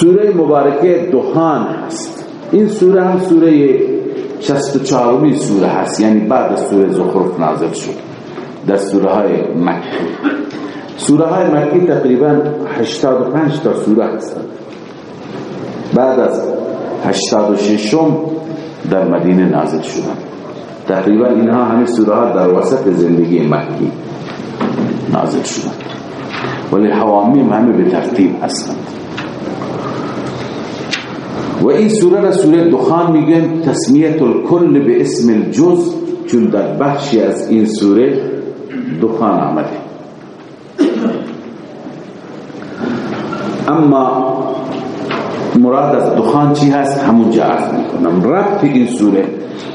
سوره مبارکه دخان هست این سوره هم سوره 64 می سوره هست یعنی بعد از سوره زخرف نازل شد. در سوره های مکی. سوره های مکی تقریبا 85 تا سوره هستند بعد از 86 در مدینه نازل شدند. تقریبا اینها همه سوره ها در وسط زندگی مکی نازل شدند. ولی حوامیم همه به ترتیب هستند. و این سوره را سوره دخان میگن تسمیت الکل به اسم الجز چون در بخشی از این سوره دخان آمده. اما مراد از دخان چی هست؟ همونجا عرض می‌کنم. ربط این سوره.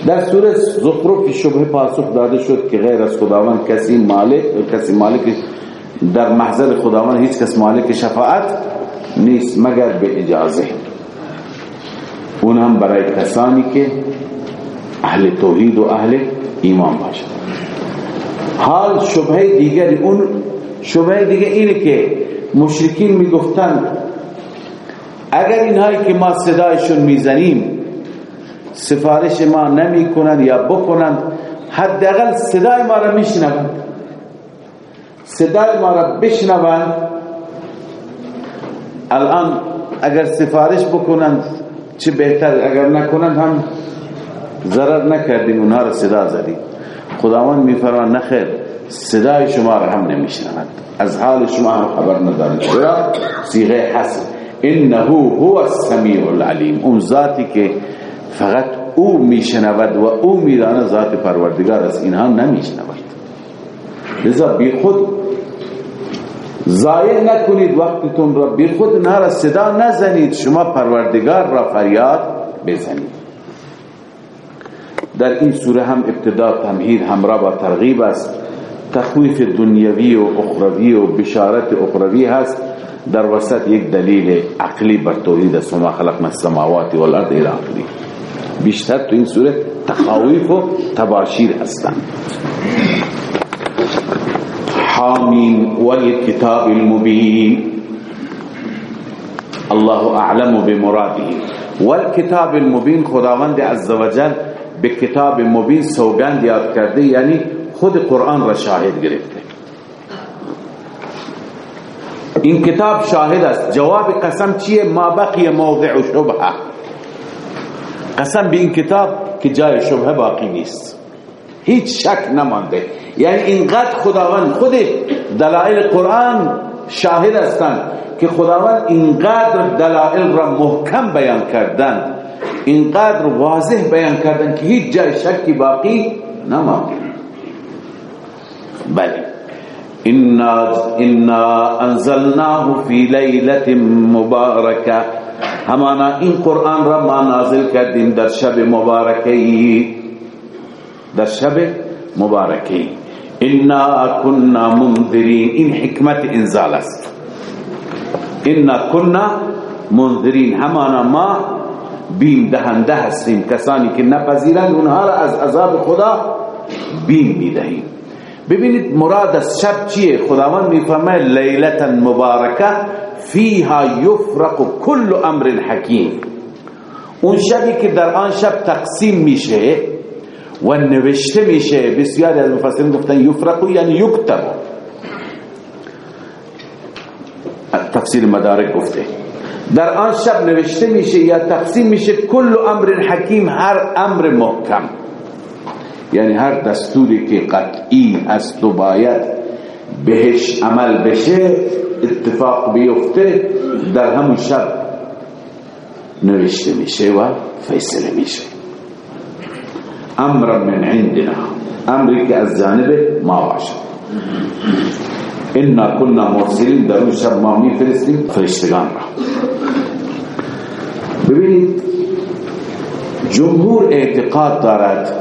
در سوره زخرف شبه پاسخ داده شد که غیر از خداوند کسی مالک کسی مالک در محضر خداوند هیچ کس مالک شفاعت نیست مگر به اجازه. اون هم برای کسانی که اهل توحید و اهل ایمان باشد حال شبه دیگری اون شبه دیگه اینه که مشرکین می‌گفتن اگر اینهایی که ما صدایشون می‌زنیم سفارش ما نمی کنند یا بکنند حداقل صدای ما را میشنوند صدای ما را بشنوند الان اگر سفارش بکنند چه بهتر اگر نکنند هم ضرر نکردیم اونها را صدا زدیم. خداوند میفرمان نخیر صدای شما را هم نمیشنوند از حال شما هم خبر ندارند چرا؟ صیغه حسن. انه هو السمیع العلیم. اون ذاتی که فقط او میشنود و او می‌داند ذات پروردگار از اینها نمیشنود. لذا بی خود ضایع نکنید وقتتون را. بی خود نهار صدا نزنید. شما پروردگار را فریاد بزنید. در این سوره هم ابتدا تمهید همراه با ترغیب است. تخویف دنیوی و اخروی و بشارت اخروی هست. در وسط یک دلیل عقلی بر توحید است ما خلقنا السماوات والارض الى عقلی بیشتر تو این سوره تخاویف و تباشیر هستند. حامین والکتاب المبین الله اعلم بمراده والکتاب المبین خداوند عزوجل به کتاب مبین سوگند یاد کرده یعنی خود قرآن را شاهد گرفته این کتاب شاهد است جواب قسم چیه ما بقی موضع شبه قسم به این کتاب که جای شبه باقی نیست هیچ شک نمانده یعنی اینقدر خداوند خود دلائل قرآن شاهد هستند که خداوند اینقدر دلائل را محکم بیان کردن اینقدر واضح بیان کردن که هیچ جای شکی باقی نمانده. بله. انا انزلناه فی لیلت مبارکه همانا این قرآن را ما نازل کردیم در شب مبارکی در شب مبارکی إنا كنا منذرین این حکمت إنزال است. إنا كنا منذرین همانا ما بیم دهنده هستیم. کسانی که نپذیرند اونها را از عذاب خدا بیم میدهیم. ببینید مراد از شب چیه؟ خداوند میفهمه لیلتا مبارکة فیها یفرق کل أمر حکیم. اون شبی که در آن شب تقسیم میشه و نوشته میشه بسیاری از مفسرین گفتن یفرق یعنی یکتب تفسیر مدارک گفته. در آن شب نوشته میشه یا تقسیم میشه کل امر حکیم هر امر محکم. یعنی هر دستوری که قطعی است و باید بهش عمل بشه اتفاق بیفته در همون شب نوشته میشه و فیصله میشه. امر من عندنا. امری که از جانب ما باشد. انا كنا مرسلین در اون شب ما میفرستیم فرشتگان را. ببینید جمهور اعتقاد دارد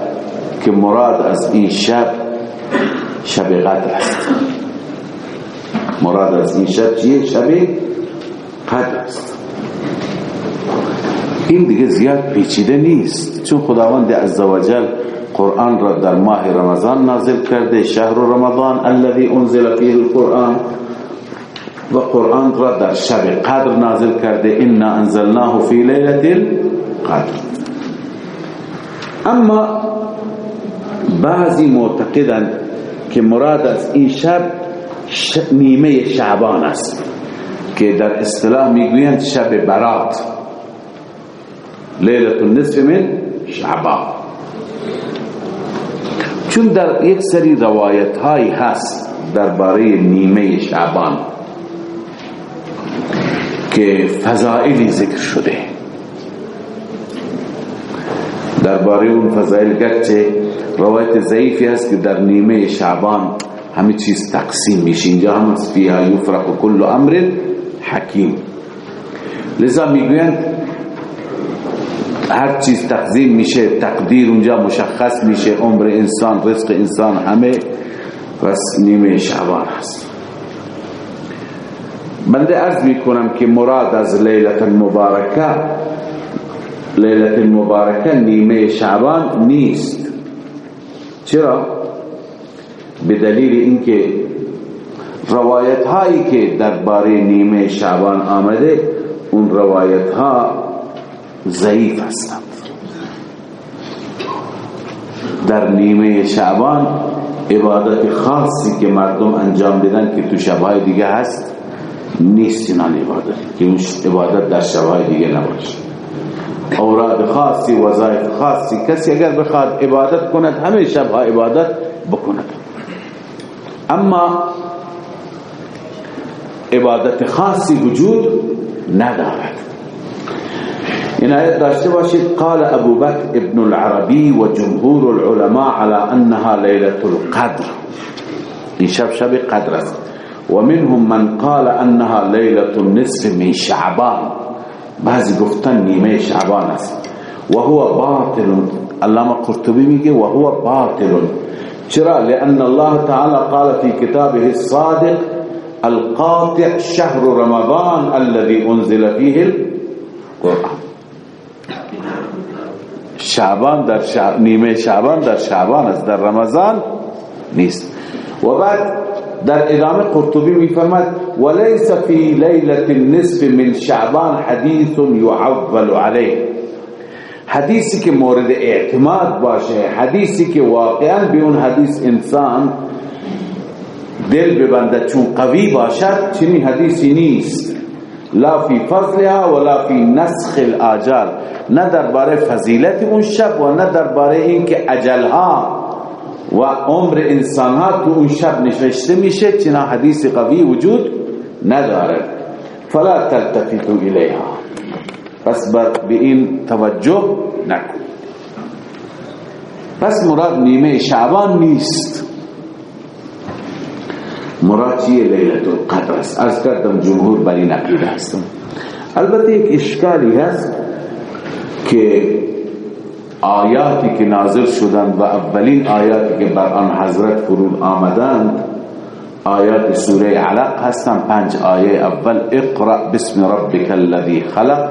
که مراد از این شب شب قدر است. مراد از این شب چیه؟ شب قدر است. این دیگه زیاد پیچیده نیست. چون خداوند عزوجل قرآن را در ماه رمضان نازل کرده شهر رمضان الذي انزل فيه القرآن. و قرآن را در شب قدر نازل کرده انا انزلناه فی لیلت القدر. اما بعضی معتقدند که مراد از این شب نیمه شعبان است که در اصطلاح می‌گویند شب برات. لیلت النصف من شعبان. چون در یک سری روایت هایی هست درباره نیمه شعبان که فضائلی ذکر شده. درباره اون فضائل گرچه روایت ضعیفی هست که در نیمه شعبان همه چیز تقسیم میشه. اینجا هم فیها یفرق کل امر حکیم. لذا می‌گویند هر چیز تقسیم میشه تقدیر اونجا مشخص میشه عمر انسان رزق انسان همه پس نیمه شعبان هست بنده ارز می‌کنم که مراد از لیلت المبارکه لیلت المبارکه نیمه شعبان نیست چرا؟ به دلیل اینکه روایت هایی که درباره نیمه شعبان آمده اون روایت ها ضعیف هستند در نیمه شعبان عبادت خاصی که مردم انجام بدن که تو شبهای دیگه هست نیست اینان عبادت که اون عبادت در شبهای دیگه نباشه. اوراد خاصی وظایف خاصی کسی اگر بخواد عبادت کند همه شبها عبادت بکند. اما عبادت خاصی وجود ندارد. آیت داشته باشید قال أبو بکر ابن العربی و جمهور العلماء على أنها لیلة القدر. شب شب قدر. است و منهم من قال أنها لیلة النصف من شعبان. بعضی گفتن نیمه شعبان است. و هو باطل. علامه قرطبی میگه و هو باطل. چرا؟ لأن الله تعالی قال في كتابه الصادق القاطع شهر رمضان الذي أنزل فيه القرآن. شعبان در شعب نیمه شعبان در شعبان است در رمضان نیست. و بعد در ادامه قرطبی میفرماد وليس في ليله النصف من شعبان حديث يعول عليه. حدیثی که مورد اعتماد باشه حدیثی که واقعا به اون حدیث انسان دل ببنده چون قوی باشد چنین حدیثی نیست. لا فی فضلها ولا فی نسخ الاجال نه درباره فضیلت اون شب و نه درباره اینکه اجلها و عمر انسان ها تو اون شب نشسته میشه چنا حدیث قوی وجود نداره. فلا تلتفتو الیها. پس به این توجه نکن. پس مراد نیمه شعبان نیست. مراد چیه لیلت القدر است. از کردم جمهور بر این هستم. البته یک اشکالی هست که آیاتی که نازل شدند و اولین آیاتی که بر آن حضرت فرود آمدند آیات سوره علق هستند. پنج آیه اول اقرأ بسم ربك الذي خلق.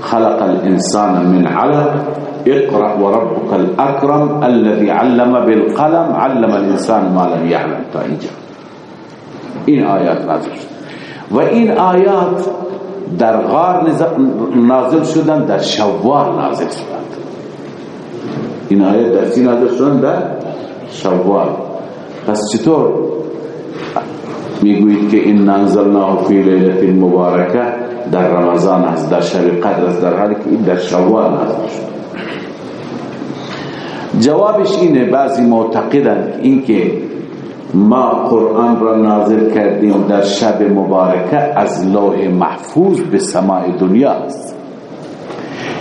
خلق الانسان من علق. اقرأ وربك الاكرم الذي علم بالقلم. علم الانسان ما لم يعلم تا اینجا. این آیات نازل شد. و این آیات در غار نازل شدن در شوال نازل شدن. این آیات در سی نازل شدن؟ در شوال. پس چطور می‌گوید که این نازلناه فی لیلت مبارکه در رمضان است در شب قدر است در حالی که این در شوال نازل شد. جوابش اینه بعضی معتقدند اینکه ما قرآن را نازل کردیم در شب مبارکه از لوح محفوظ به سماع دنیا. است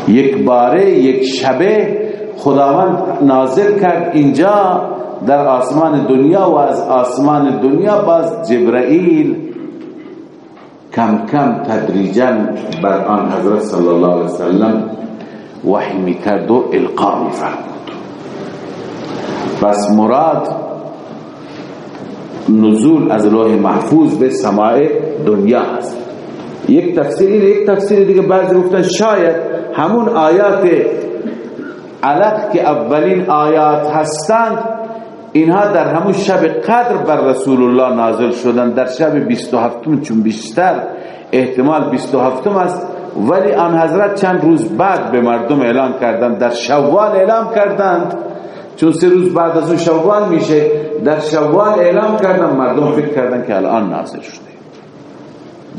یک باره یک شبه خداوند نازل کرد اینجا در آسمان دنیا و از آسمان دنیا باز جبرائیل کم کم تدریجا بر آن حضرت صلی الله علیه وسلم وحی می‌کرد و القا میفرمود. پس مراد نزول از لوح محفوظ به سماع دنیا است. یک تفسیر یک تفسیر دیگه بعضی گفتن شاید همون آیات علق که اولین آیات هستند اینها در همون شب قدر بر رسول الله نازل شدن در شب 27 چون بیشتر احتمال 27 است ولی آن حضرت چند روز بعد به مردم اعلام کردند در شوال اعلام کردند چون سه روز بعد از اون شوال میشه در شوال اعلام کردن مردم فکر کردن که الان نازل شده.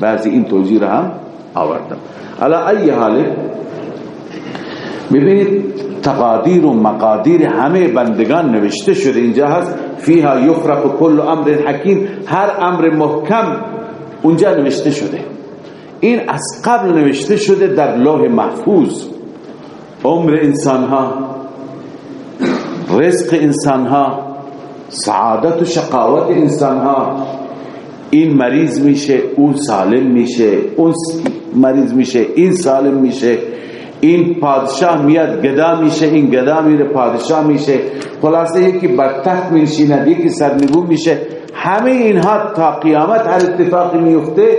بعضی این توجیه را هم آوردم. علا ای حاله ببینید تقادیر و مقادیر همه بندگان نوشته شده. اینجا هست فیها یفرق کل امر حکیم. هر امر محکم اونجا نوشته شده. این از قبل نوشته شده در لوح محفوظ. عمر انسان ها رزق انسان ها سعادت و شقاوت انسان ها این مریض میشه اون سالم میشه اون مریض میشه این سالم میشه. این پادشاه میاد گدا میشه این گدا میره پادشاه میشه. خلاصه یکی بر تخت میشیند یکی سرنگون میشه. همه اینها تا قیامت هر اتفاقی میفته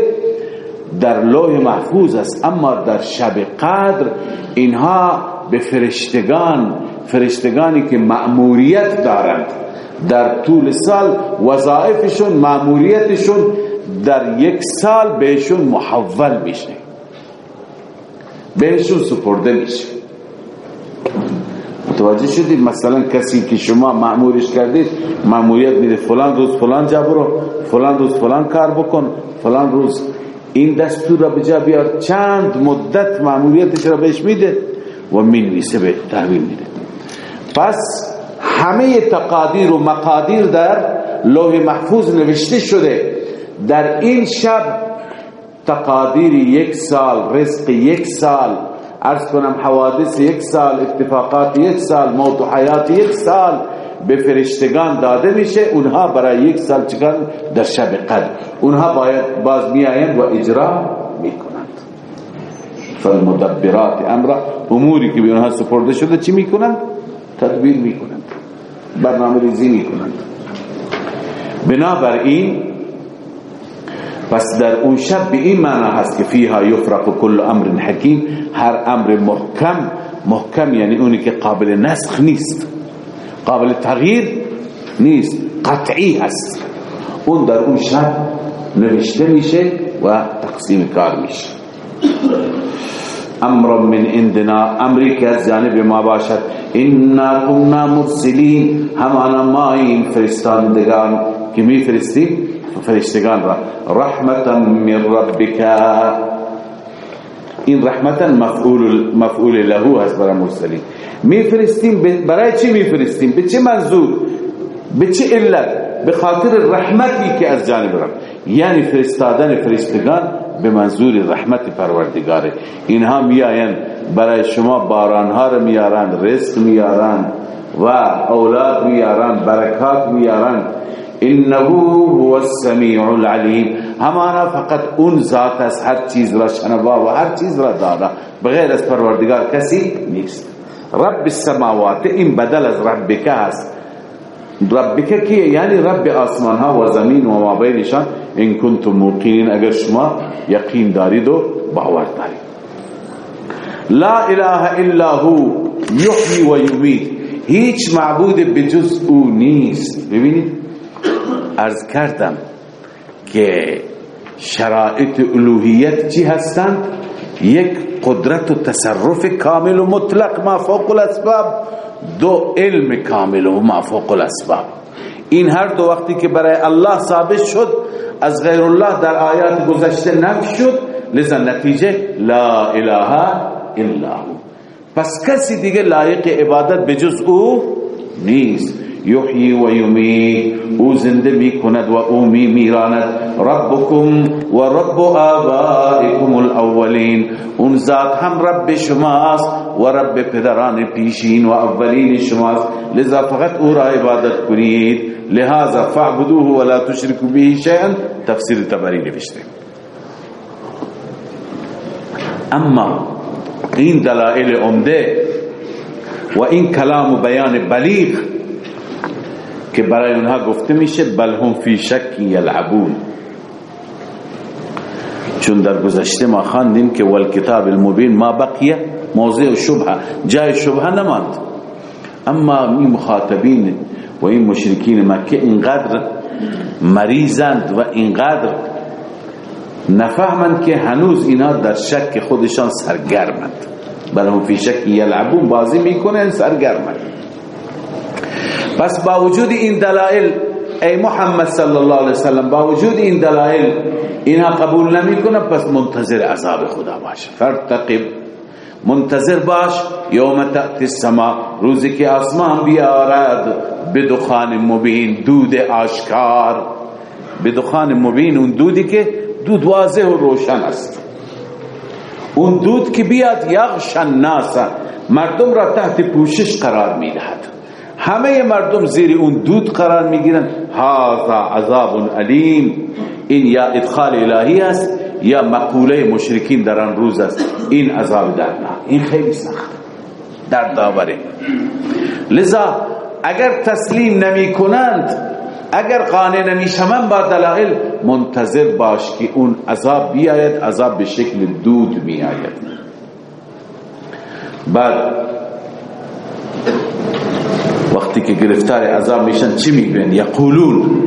در لوح محفوظ است. اما در شب قدر اینها به فرشتگان فرشتگانی که مأموریت دارند. در طول سال وظائفشون مأموریتشون در یک سال بهشون محول میشه. بهشون سپرده میشه. متوجه شدید مثلا کسی که شما معمورش کردید معمولیت میده فلان روز فلان جا برو فلان روز فلان کار بکن فلان روز این دستور را بجا بیار چند مدت معمولیتش را بهش میده و می‌نویسه به تحویل میده. پس همه تقادیر و مقادیر در لوح محفوظ نوشته شده. در این شب تقادیر یک سال رزق یک سال ارز کنم حوادث یک سال اتفاقات یک سال موت و حیات یک سال به فرشتگان داده میشه. اونها برای یک سال چکن در شب قدر. اونها باید باز میآیند و اجرا می‌کنند. فالمدبرات امر اموری که به اونها سپرده شده چی می‌کنند؟ تدبیر می‌کنند. برنامه ریزی می‌کنند. بنابراین پس در اون شب به این معنا هست که فیها یفرق کل امر حکیم هر امر محکم محکم یعنی اونی که قابل نسخ نیست قابل تغییر نیست قطعی هست. اون در اون شب نوشته میشه و تقسیم کار میشه. أمر من عندنا. امری از جانب ما باشد. إنا كنا مرسلین همانا ما این فرستاندگان که می فرستیم فرشتگان را. رحمتا من ربک. این رحمتا مفعول مفعول له هست برای مرسلین. میفرستیم برای چی میفرستیم به چه منظور؟ به چه علت؟ به خاطر رحمتی که از جانب رب. یعنی فرستادن فرشتگان به منظور رحمت پروردگاره. اینها میآیند برای شما بارانها رو میارند رزق میارند و اولاد میارند برکات میارند. انه هو السمیع العلیم. همانا فقط اون ذات از هر چیز را شنوا و هر چیز را دادا بغیر از پروردگار کسی نیست. رب السماوات این بدل از ربک هست ربک کیه؟ یعنی رب آسمان ها و زمین و ما بینشان این کنتم موقینین اگر شما یقین دارید و باور دارید. لا اله الا هو یحیی و یمید هیچ معبود بجز او نیست. ببینید ارز کردم که شرائط الوهیت چی هستند؟ یک قدرت و تصرف کامل و مطلق ما فوق الاسباب. دو علم کامل و ما فوق الاسباب. این هر دو وقتی که برای الله ثابت شد از غیر الله در آیات گذشته نفی شد لذا نتیجه لا اله الا هو. پس کسی دیگه لایق عبادت بجز او نیست. یحیی و یمید أو زنده می کند و أو می میراند. ربکم و رب آبائکم الاولین. اون ذات هم رب شماست و رب پدران پیشین و اولین شماست. لذا فقط أو را عبادت کنید. لہذا فعبدوه ولا تشركوا به شيئا تفسیر تبری نوشته. اما این دلائل عمده و این کلام و بیان بلیغ که برای اونها گفته میشه بل هم فی شک یلعبون. چون در گذشته ما خواندیم که والکتاب المبین ما بقیه موضع شبه جای شبه نماند. اما می مخاطبین و این مشرکین مکه اینقدر مریضند و اینقدر نفهمند که هنوز اینا در شک خودشان سرگرمند. بل فی شک یلعبون بازی می‌کنن سرگرمند. پس با وجود این دلائل ای محمد صلی الله علیه وسلم با وجود این دلائل اینها قبول نمی‌کنه پس منتظر عذاب خدا باش. فرتقب. منتظر باش یوم تأتی السما روزی که آسمان بیارد. بدخان مبین دود آشکار. بدخان مبین اون دودی که دود واضح و روشن است. اون دود که بیاد یغش الناس مردم را تحت پوشش قرار می‌دهد. همه مردم زیر اون دود قرار می‌گیرن. هذا عذاب علیم این یا ادخال الهی است یا مقوله مشرکین در آن روز است. این عذاب درنا این خیلی سخت. در داوره لذا اگر تسلیم نمی کنند اگر قانع نمی شوند با دلائل منتظر باش که اون عذاب بیاید عذاب به شکل دود می آید بعد وقتی که گرفتار عذاب میشن چی میگن یقولون.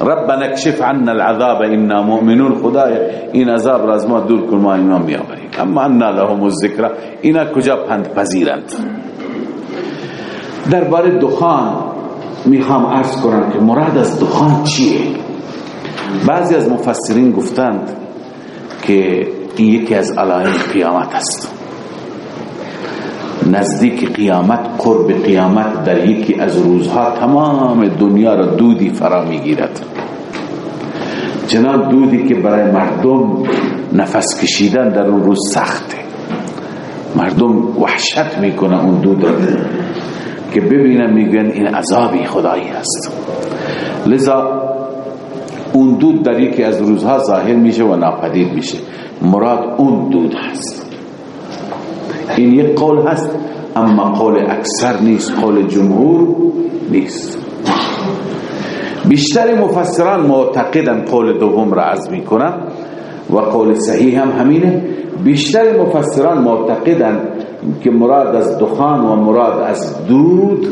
ربنا اکشف عنا العذاب انا مؤمنون. خدای این عذاب را از ما دور کن ما ایمان بیاوریم. اما انا لهم الذکر. اینا کجا پند پذیرند درباره دخان می‌خوام عرض کنم که مراد از دخان چیه؟ بعضی از مفسرین گفتند که این یکی از علائم قیامت است. نزدیک قیامت قرب قیامت در یکی از روزها تمام دنیا را دودی فرا می‌گیرد. چنان دودی که برای مردم نفس کشیدن در اون روز سخته. مردم وحشت می‌کنه اون دود را که ببینن میگن این عذابی خدایی است. لذا اون دود در یکی از روزها ظاهر میشه و ناپدید میشه. مراد اون دود هست. این یک قول هست اما قول اکثر نیست قول جمهور نیست. بیشتر مفسران معتقدن قول دوم را عرض می‌کنن و قول صحیح هم همینه. بیشتر مفسران معتقدن که مراد از دخان و مراد از دود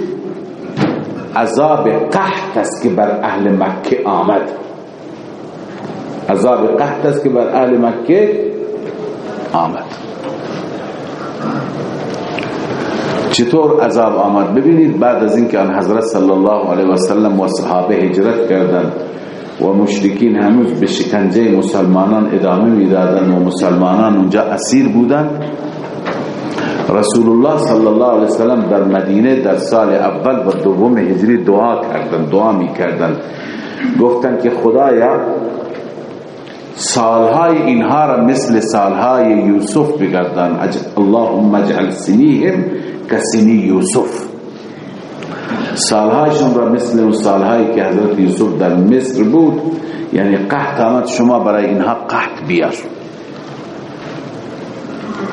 عذاب قحط است که بر اهل مکه آمد. عذاب قحط است که بر اهل مکه آمد. چطور عذاب آمد؟ ببینید بعد از اینکه آن حضرت صلی الله علیه و سلم و صحابه هجرت کردند و مشرکین هنوز به شکنجه مسلمانان ادامه می‌دادند و مسلمانان اونجا اسیر بودند رسول الله صلی الله علیه وسلم در مدینه در سال اول و دوم هجری دعا کردند دعا می‌کردند. گفتند که خدایا سالهای اینها را مثل سالهای یوسف بگردن اللهم اجعل سنیهم کسینی یوسف. سالهایشون را مثل اون سالهایی که حضرت یوسف در مصر بود. یعنی قحط آمد شما برای اینها قحط بیار.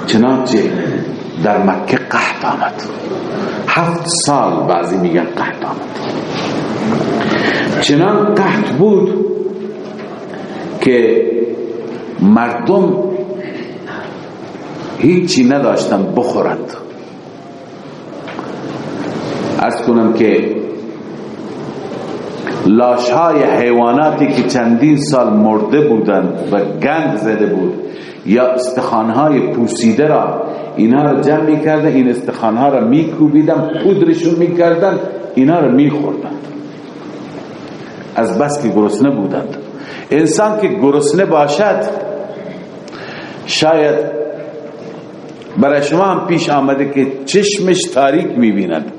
چنانچه در مکه قحط آمد. هفت سال بعضی میگن قحط آمد. چنان قحط بود که مردم هیچی نداشتن بخورند. از کنم که لاشهای حیواناتی که چندین سال مرده بودند و گند زده بود یا استخانهای پوسیده را اینا را جمع می‌کردن این استخانها را میکوبیدن پودرشون می‌کردن اینا را میخوردن. از بس که گرسنه بودند. انسان که گرسنه باشد شاید برای شما هم پیش آمده که چشمش تاریک می‌بیند.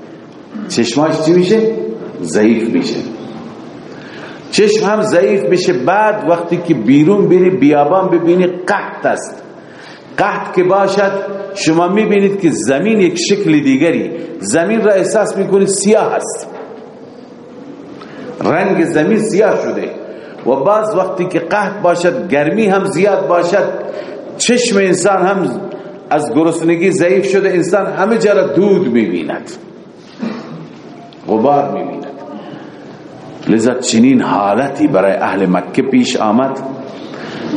چشماش چی میشه؟ ضعیف میشه. چشم هم ضعیف میشه. بعد وقتی که بیرون بری بیابان ببینی قحط است. قحط که باشد شما می‌بینید که زمین یک شکل دیگری. زمین را احساس می‌کنید سیاه است. رنگ زمین سیاه شده. و بعض وقتی که قحط باشد گرمی هم زیاد باشد چشم انسان هم از گرسنگی ضعیف شده انسان همه جا دود می‌بیند. غبار می‌بیند. لذا چنین حالتی برای اهل مکه پیش آمد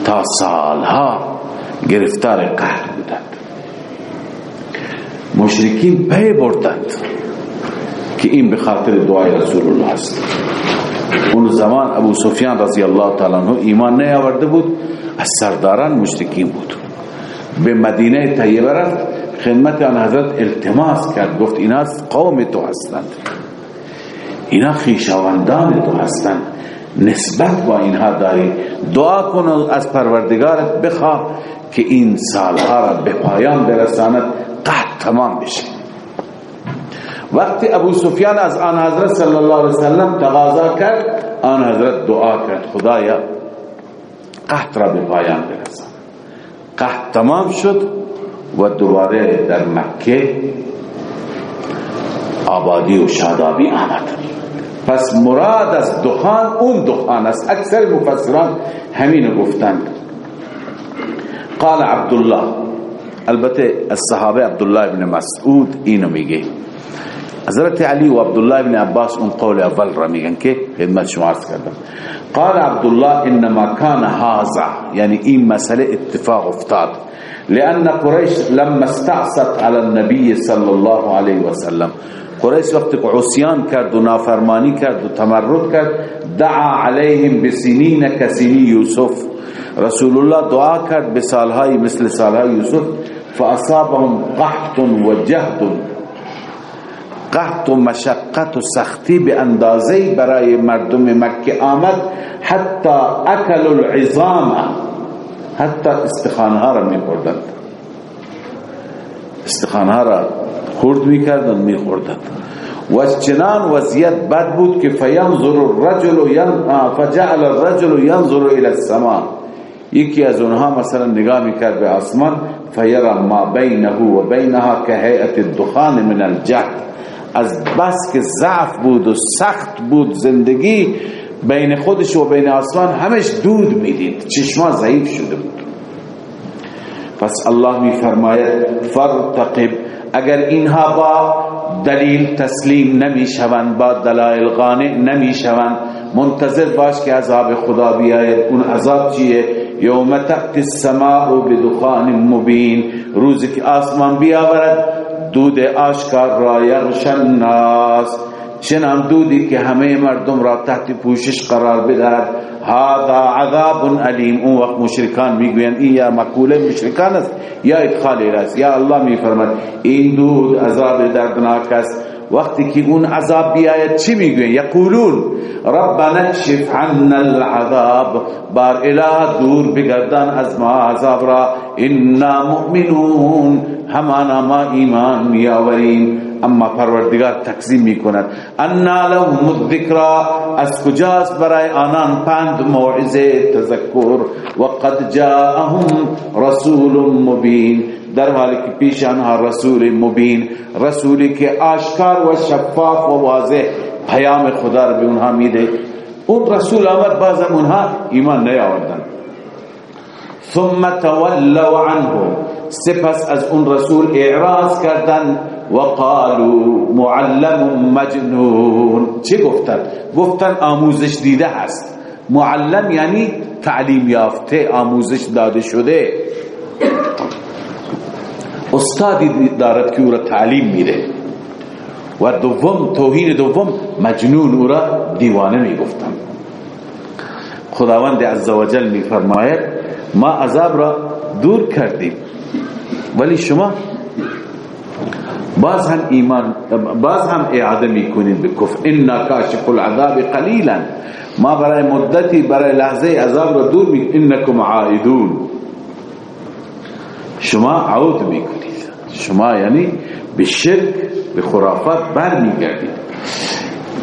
تا سالها گرفتار قهر بودند. مشرکین پی بردند که این به خاطر دعای رسول الله است. اون زمان ابو سفیان رضی الله تعالی عنہ ایمان نیاورده بود از سرداران مشرکین بود. به مدینه طیبه رفت خدمت آن حضرت التماس کرد گفت اینا قوم تو هستند. اینا خیشاوندان تو هستند. نسبت با اینها داری. دعا کن از پروردگارت بخواه که این سالها را به پایان برساند قحط تمام بشه. وقتی ابو سفیان از آن حضرت صلی الله علیه وسلم تقاضا کرد آن حضرت دعا کرد خدایا قحط را به پایان برسان. قحط تمام شد و دوباره در مکه آبادی و شادابی آمد. پس مراد از دخان اون دخان است. اکثر مفسران همین گفتند قال عبدالله البته الصحابه عبدالله ابن مسعود اینو میگه. حضرت علی و عبدالله ابن عباس اون قول اول را میگن که خدمت شما عرض کردم. قال عبدالله انما كان هذا یعنی این مسئله اتفاق افتاد. لأن قريش لما استعصت على النبي صلى الله عليه وسلم قریش وقتی عصیان کرد و نافرمانی کرد و تمرد کرد دعا علیهم بسنین کسینی یوسف. رسول الله دعا کرد به مثل سالهای یوسف فاصابهم قحط و جهد. قحط و مشقت و سختی به اندازه برای مردم مکه آمد حتی اکل العظام. حتی استخانها را می خوردند. استخانها را خورد میکردن میخوردن و چنان وضعیت بد بود که فینظر الرجل فجعل الرجل ينظر إلى السماء یکی از اونها مثلا نگاه میکرد به آسمان فیرا ما بینه و بینها که هیئت الدخان من الجهد از بس که ضعف بود و سخت بود زندگی بین خودش و بین آسمان همش دود می‌دید. چشما ضعیف شده بود. پس الله می فرماید فرتقب اگر اینها با دلیل تسلیم نمی شوند با دلائل قانع نمی شوند منتظر باش که عذاب خدا بیاید. اون عذاب چیه؟ یوم تقت السماء بدخان مبین. روزی که آسمان بیاورد دود آشکار را یغشن الناس چنان دودی که همه مردم را تحت پوشش قرار بدهد. هذا عذاب علیم اون وقت مشرکان می‌گوین این یا مقوله مشرکان است یا ادخال است. یا الله میفرماد این دود عذاب دردناک است. وقتی که اون عذاب بیاید چی می‌گوین یقولون ربنا اکشف عنا العذاب. بار اله دور بگردن از ما عذاب را. انا مؤمنون. همانا ما ایمان میآوریم اما پروردگار تقسیم می کند انا لهم الذکرا از کجاست برای آنان پند موعظه تذکر؟ و قد جاءهم رسول مبین. در حالی که پیش آنها رسول مبین رسولی که آشکار و شفاف و واضح پیام خدا را به اونها میده. اون رسول آمد بازم اونها ایمان نیاوردن. ثم تولوا عنه. سپس از اون رسول اعراض کردن و قالوا معلم مجنون. چه گفتن؟ گفتن آموزش دیده هست. معلم یعنی تعلیم یافته آموزش داده شده. استادی دارد که او را تعلیم میده. و دوم توهین دوم مجنون او را دیوانه می‌گفتن. خداوند عزوجل میفرماید ما عذاب را دور کردیم. ولی شما باز هم ایمان باز هم اعاده می‌کنید به کفر. انا کاشف العذاب قلیلا. ما برای مدتی برای لحظه عذاب را دور می انکم عائدون. شما عود می‌کنید. شما یعنی به شرک به خرافات بر میگردید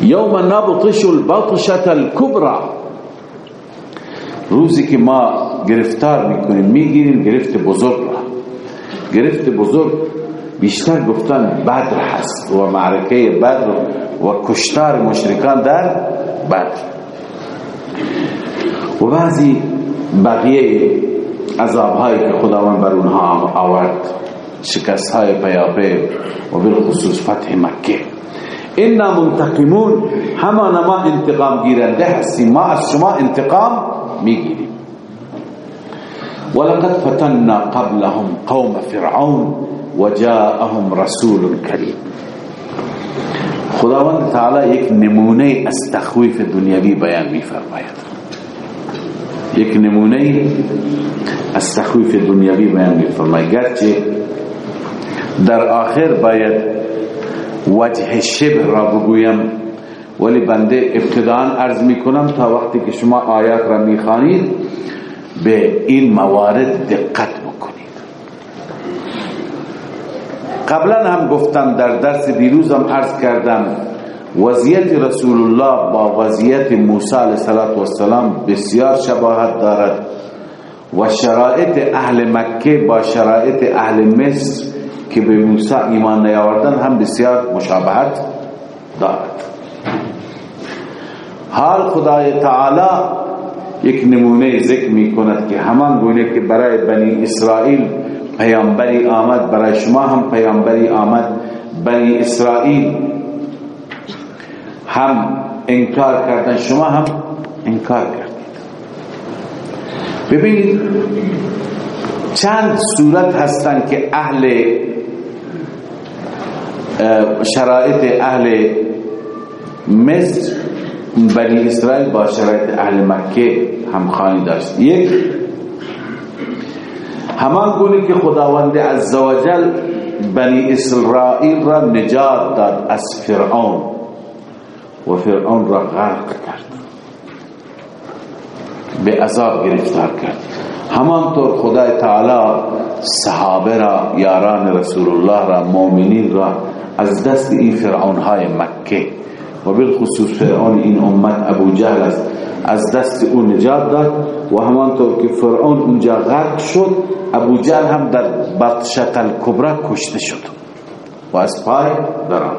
یوم نبطش البطشة الكبرى روزی که ما گرفتار می‌کنیم می‌گیریم گرفت بزرگ را. گرفت بزرگ بیشتر گفتن بدر هست و معرکه بدر و کشتار مشرکان در بدر. و بعضی بقیه عذابهایی که خداوند بر اونها آورد شکست های پیاپی و بالخصوص فتح مکه. اینا منتقمون همان ما انتقام گیرنده هستیم ما از شما انتقام می‌گیریم. ولقد فتنا قبلهم قوم فرعون وجاءهم رسول کریم خداوند تعالی یک نمونه از تخویف دنیوی بیان می فرماید یک نمونه از تخویف دنیوی بیان می فرماید گرچه در آخر باید وجه شبه را بگویم ولی بنده ابتدان عرض می کنم تا وقتی که شما آیات را می خانید به این موارد دقت بکنید. قبلا هم گفتم در درس دیروزم عرض کردم وضعیت رسول الله با وضعیت موسی علیه السلام بسیار شباهت دارد و شرایط اهل مکه با شرایط اهل مصر که به موسی ایمان نیاوردن هم بسیار مشابهت دارد. حال خدای تعالی یک نمونه ذکر می کند که همان گونه که برای بنی اسرائیل پیامبری آمد برای شما هم پیامبری آمد. بنی اسرائیل هم انکار کردن شما هم انکار کردید. ببینید چند صورت هستند که اهل شرایط اهل مصر بنی اسرائیل با شرایط اهل مکه همخانی داشت. یک همان گونه که خداوند عزوجل بنی اسرائیل را نجات داد از فرعون و فرعون را غرق کرد. به عذاب گرفتار کرد. همانطور خدای تعالی صحابه را یاران رسول الله را مؤمنین را از دست این فرعون های مکه و بالخصوص فرعون این امت ابو جهل است. از دست او نجات داد و همانطور که فرعون اونجا غرق شد ابو جهل هم در بطشت الکبرى کشته شد و از پای دران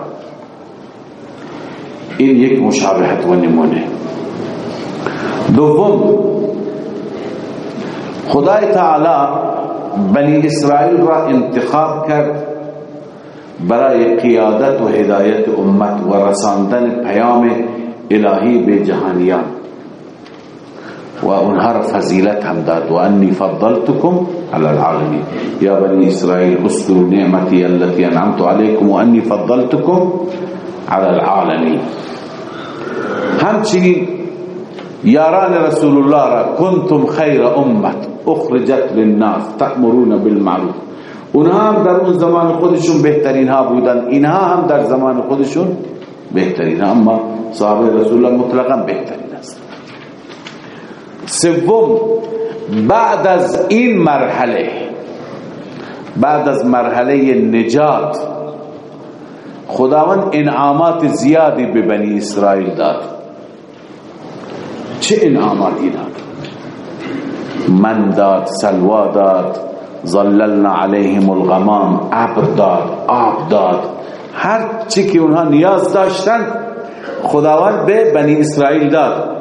این یک مشابهت و نمونه. دوم خدای تعالی بنی اسرائیل را انتخاب کرد برای قیادت و هدایت امت و رساندن پیام الهی به جهانیان. و اونها را فضیلت هم داد و انی فضلتکم على العالمین. یا بنی اسرائیل اذكروا نعمتی التي انعمت عليكم و انی فضلتکم على العالمین. همچنین یاران رسول الله را کنتم خیر امت اخرجت للناس تأمرون بالمعروف. اونها هم در اون زمان خودشون بهترین ها بودن. اینها هم در زمان خودشون بهترین. ها اما صحابه رسول الله مطلقا بهترین است. سوم بعد از این مرحله بعد از مرحله نجات خداوند انعامات زیادی به بنی اسرائیل داد. چه انعاماتی داد؟ من داد سلوا داد ظللنا علیهم الغمام ابر داد آب داد. هر چی که اونها نیاز داشتن خداوند به بنی اسرائیل داد.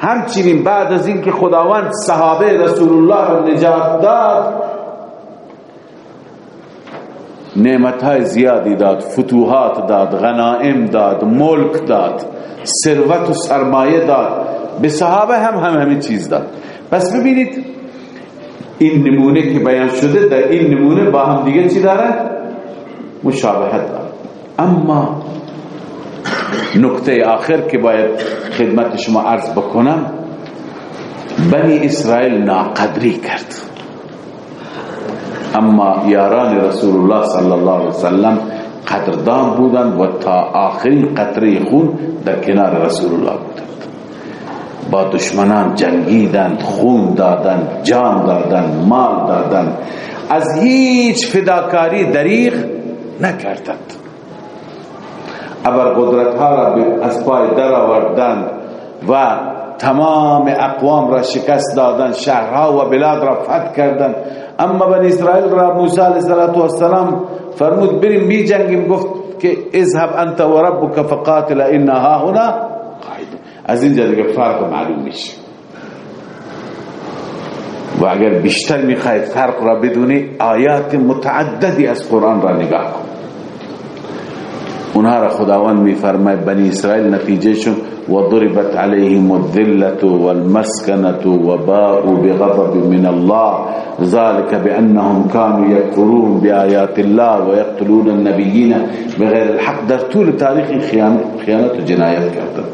همچنین بعد از اینکه خداوند صحابه رسول الله را نجات داد نعمت های زیادی داد فتوحات داد غنائم داد ملک داد ثروت و سرمایه داد. به صحابه هم هم همین چیز داد. پس ببینید این نمونه که بیان شده در این نمونه با هم دیگه چی دارن؟ مشابهت دارن اما نکته آخر که باید خدمت شما عرض بکنم بنی اسرائیل ناقدری کرد. اما یاران رسول الله صلی الله علیه وسلم قدردان بودند و تا آخرین قطره خون در کنار رسول الله بودند با دشمنان جنگیدند خون دادند جان دادند مال دادند. از هیچ فداکاری دریغ نکردند. ابر قدرت ها را از پای در آوردند و تمام اقوام را شکست دادند شهرها و بلاد را فتح کردند. اما بنی اسرائیل را موسی علیه السلام فرمود بریم بی جنگیم. گفت که اذهب انت و ربک فقاتل انا ها هنا. از اینجا دیگه فرق معلوم میشه. و اگر بیشتر می‌خواید فرق را بدونی آیات متعددی از قرآن را نگاه کن. اونها را خداوند میفرماید بنی اسرائیل نتیجهشون وضربت عليهم الذلة والمسكنة وباءوا بغضب من الله. ذلك بأنهم كانوا يكفرون بآيات الله ويقتلون النبيين بغير الحق. در طول تاريخ خيانة وجنايات كردند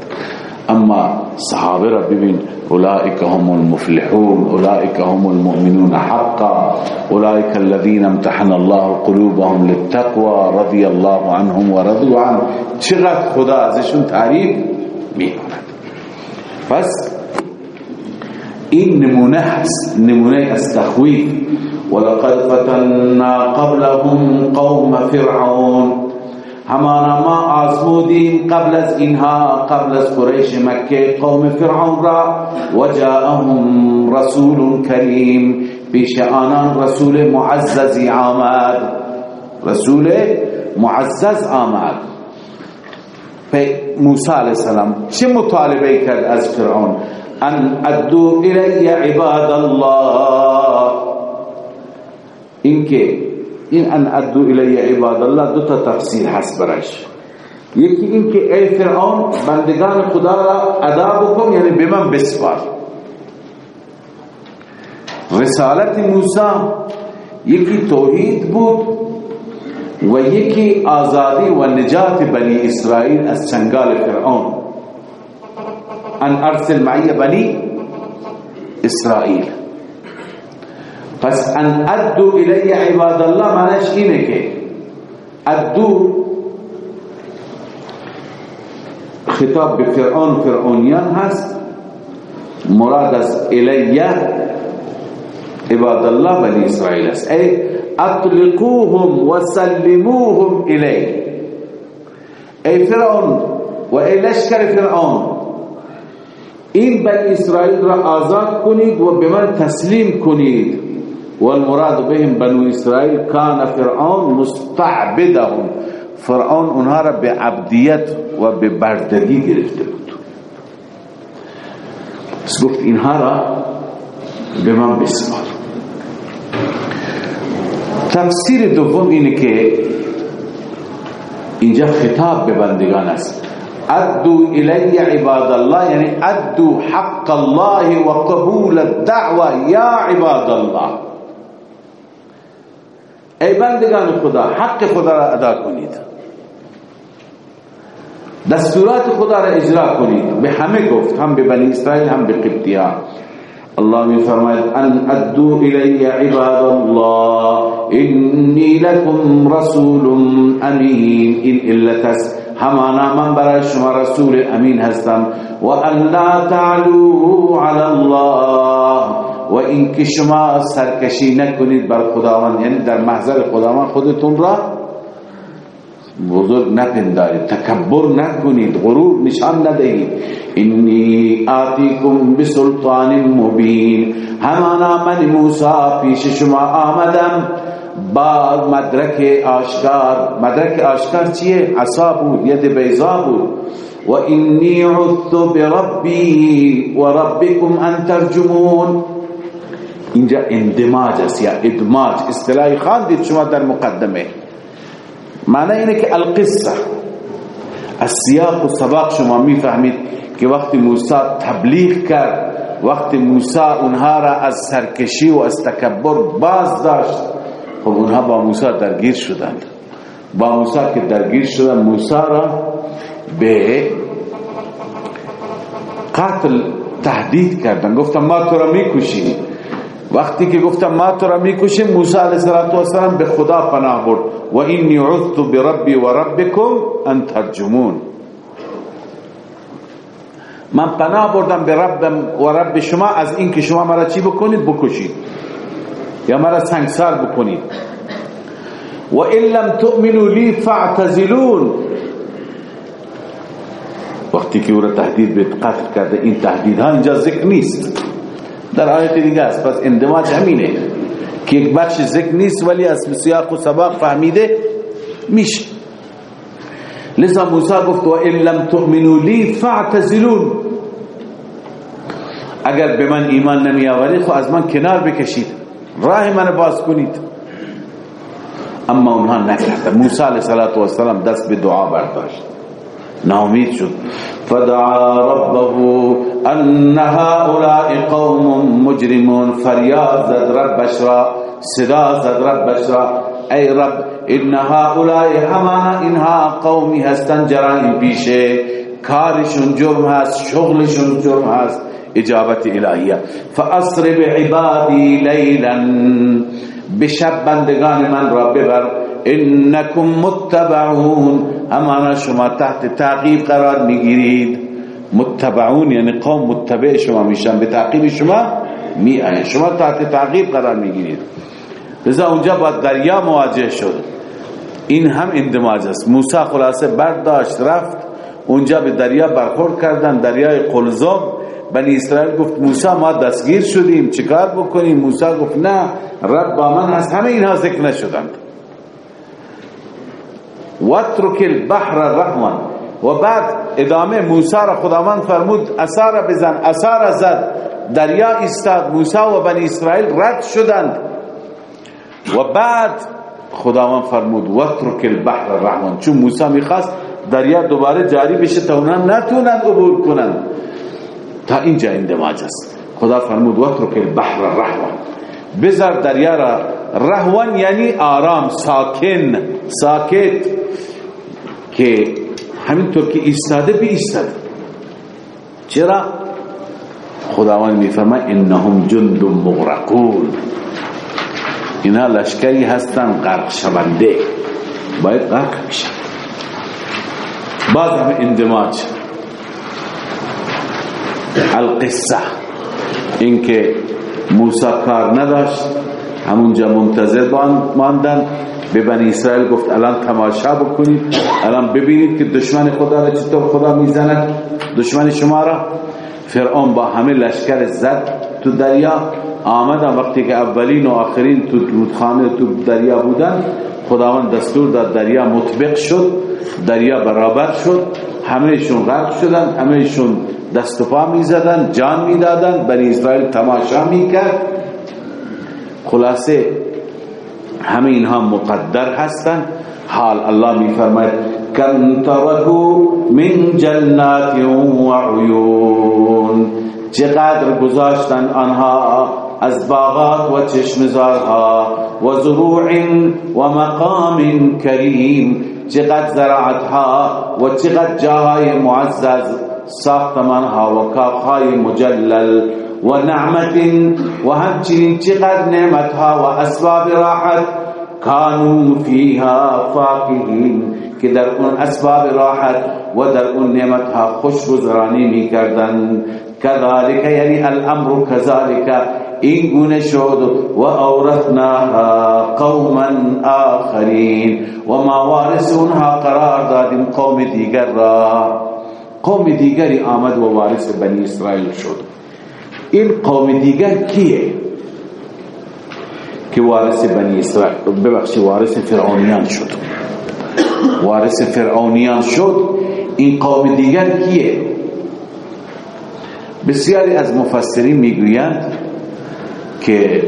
أما صحابه را ببین أولئك هم المفلحون أولئك هم المؤمنون حقا أولئك الذين امتحن الله قلوبهم للتقوى رضي الله عنهم ورضوا عنه. چقدر خدا ازشون تعریف میکند. پس این نمونه هست نمونه از تخویف. ولقد فتنا قبلهم قوم فرعون همانا ما آزمودیم قبل از اینها قبل از قریش مکه. قوم فرعون را و جاءهم رسول کریم. پیش آنان رسول معززی آمد. رسول معزز آمد. موسی علیہ السلام چه مطالبه کرد از فرعون؟ ان ادو الی عباد الله. اینکه این أن أدو الی عباد الله دو تا تفسیر هست برش یکی این که ای فرعون بندگان خدا را أدا بکن یعنی به من بسپار. رسالت موسی یکی توحید بود و یکی آزادی و نجات بنی اسرائیل از چنگال فرعون. أن أرسل معی بنی اسرائیل پس أن أدو الی عباد الله معنیش اینه که أدو خطاب به فرعون فرعونیان هست. مراد از الی عباد الله بنی اسرائیل است. ای أطلقوهم و سلموهم الی ای فرعون و ای لشکر فرعون. این بنی اسرائیل را آزاد کنید و به من تسلیم کنید والمراد بهم بنو اسرائیل کان فرعون مستعبدهم. فرعون اونها را به عبدیت و به بردگی گرفته بود. پس گفت اینها را به من بسپار. تفسیر دوم اینه که اینجا خطاب به بندگان است. ادو الی عباد الله یعنی ادو حق الله و قبول الدعوة یا عباد الله. ای بندگان خدا حق خدا را ادا کنید. دستورات خدا را اجرا کنید. به همه گفت هم به بنی اسرائیل هم به قبطیان الله می فرماید ان ادو الی عباد الله انی لکم رسول امین این علت است. همانا من برای شما رسول امین هستم. و ان لا تعلو علی الله. و اینکه شما سرکشی نکنید بر خداوند یعنی در محضر خداوند خودتون را بزرگ نپندارید تکبر نکنید غرور نشان ندهید. انی آتیکم بسلطان مبین. همانا من موسا پیش شما آمدم. با مدرک آشکار. مدرک آشکار چیه؟ عصا بود ید بیضا بود. و انی عدت بربی و ربکم ان ترجمون. اینجا اندماج است یا ادماج. اصطلاحی خواندید شما در مقدمه. معنی اینه که القصه. از سیاق و سباق شما می‌فهمید که وقتی موسی تبلیغ کرد وقتی موسی اونها را از سرکشی و از تکبر باز داشت خب اونها با موسی درگیر شدند. با موسی که درگیر شدند موسی را به قتل تهدید کردن گفتم ما تو را می‌کشیم. وقتی که گفتم ما تو را می‌کشیم موسی علیه السلام به خدا پناه برد. و اینی عذت بربی و ربکم ان ترجمون. من پناه بردم به رب و رب شما از این که شما مرا چی بکنید؟ بکشید. یا مرا سنگسار بکنید. و این لم تؤمنوا لی فاعتزلون. وقتی که او را تهدید به قتل کرده این تهدید ها اینجا ذکر نیست. در آیت دیگه است. پس اندماج همینه که یک بخش ذکر نیست ولی از سیاق و سباق فهمیده میشه. لذا موسی گفت و ان لم تؤمنوا لی فاعتزلون. اگر به من ایمان نمی آورید خب از من کنار بکشید. راه من باز کنید. اما اونها نکردن. موسی علیه السلام دست به دعا برداشت. نامید شد. فدعا ربه أن هؤلاء قوم مجرمون. فریاد زد ربش را صدا زد ربش را ای رب إن هؤلاء همانا اینها قومی هستن جرائم پیشه کارشون جرم هست شغلشون جرم هست. اجابت الهیه فاسر بعبادی لیلا بشب بندگان من را ببر. إنکم متبعون. همانا شما تحت تعقیب قرار می‌گیرید. متبعون یعنی قوم متبع شما میشن. به تعقیب شما می شما تحت تعقیب قرار می‌گیرید. لذا اونجا با دریا مواجه شد. این هم اندماج است. موسی خلاصه برداشت رفت. اونجا به دریا برخورد کردن. دریای قلزم. بنی اسرائیل گفت موسی ما دستگیر شدیم. چیکار بکنیم؟ موسی گفت نه رب با من هست. همه اینها ذکر نشدند. واترک البحر رحما و بعد ادامه موسی را خداوند فرمود اثار بزن اثار زد. دریا استاد موسی و بنی اسرائیل رد شدند. و بعد خداوند فرمود واترک البحر رحمان چون موسی می‌خواست دریا دوباره جاری بشه تا اونا نتونن عبور کنند تا اینجا اندماج است. خدا فرمود واترک البحر رحمان بذار دریا را رهوان یعنی آرام ساکن ساکت که همینطور که ایستاده بی ایستاده چرا؟ خداوند میفرماید انهم جند مغرقون. اینا لشکری هستن غرق شونده. باید غرق بشن. بعد همه اندماج. القصه. اینکه موسی کار نداشت. همونجا منتظر ماندن. به بنی اسرائیل گفت الان تماشا بکنید الان ببینید که دشمن خدا را چطور خدا می‌زند. دشمن شما را. فرعون با همه لشکر زد تو دریا. آمدن وقتی که اولین و آخرین تو رودخانه تو دریا بودن خداوند دستور داد دریا مطبق شد دریا برابر شد. همهشون غرق شدن همهشون دست و پا می زدن جان می دادن بنی اسرائیل تماشا می کرد خلاصه همه اینها مقدر هستند. حال الله می فرماید کم ترکو من جنات و عیون. چقدر گذاشتن آنها از باغات و چشمزارها و زروع و مقام کریم. چقدر زراعتها و چقدر جاهای معزز ساختمانها و کاخهای مجلل و نعمت و همچنین چقدر نعمتها و اسباب راحت کانو فیها فاکهین که در اون أسباب راحت و در اون نعمتها خوش گذرانی می کردن کذالک یعنی الأمر کذالک این گونه شد و اورثناها قوما آخرین و ما وارث اونها قرار دادیم قوم دیگر را. قوم دیگری آمد و وارث بنی اسرائیل شد. این قوم دیگر کیه؟ که وارث بنی اسرائیل ببخشی وارث فرعونیان شد. وارث فرعونیان شد این قوم دیگر کیه؟ بسیاری از مفسرین می‌گویند که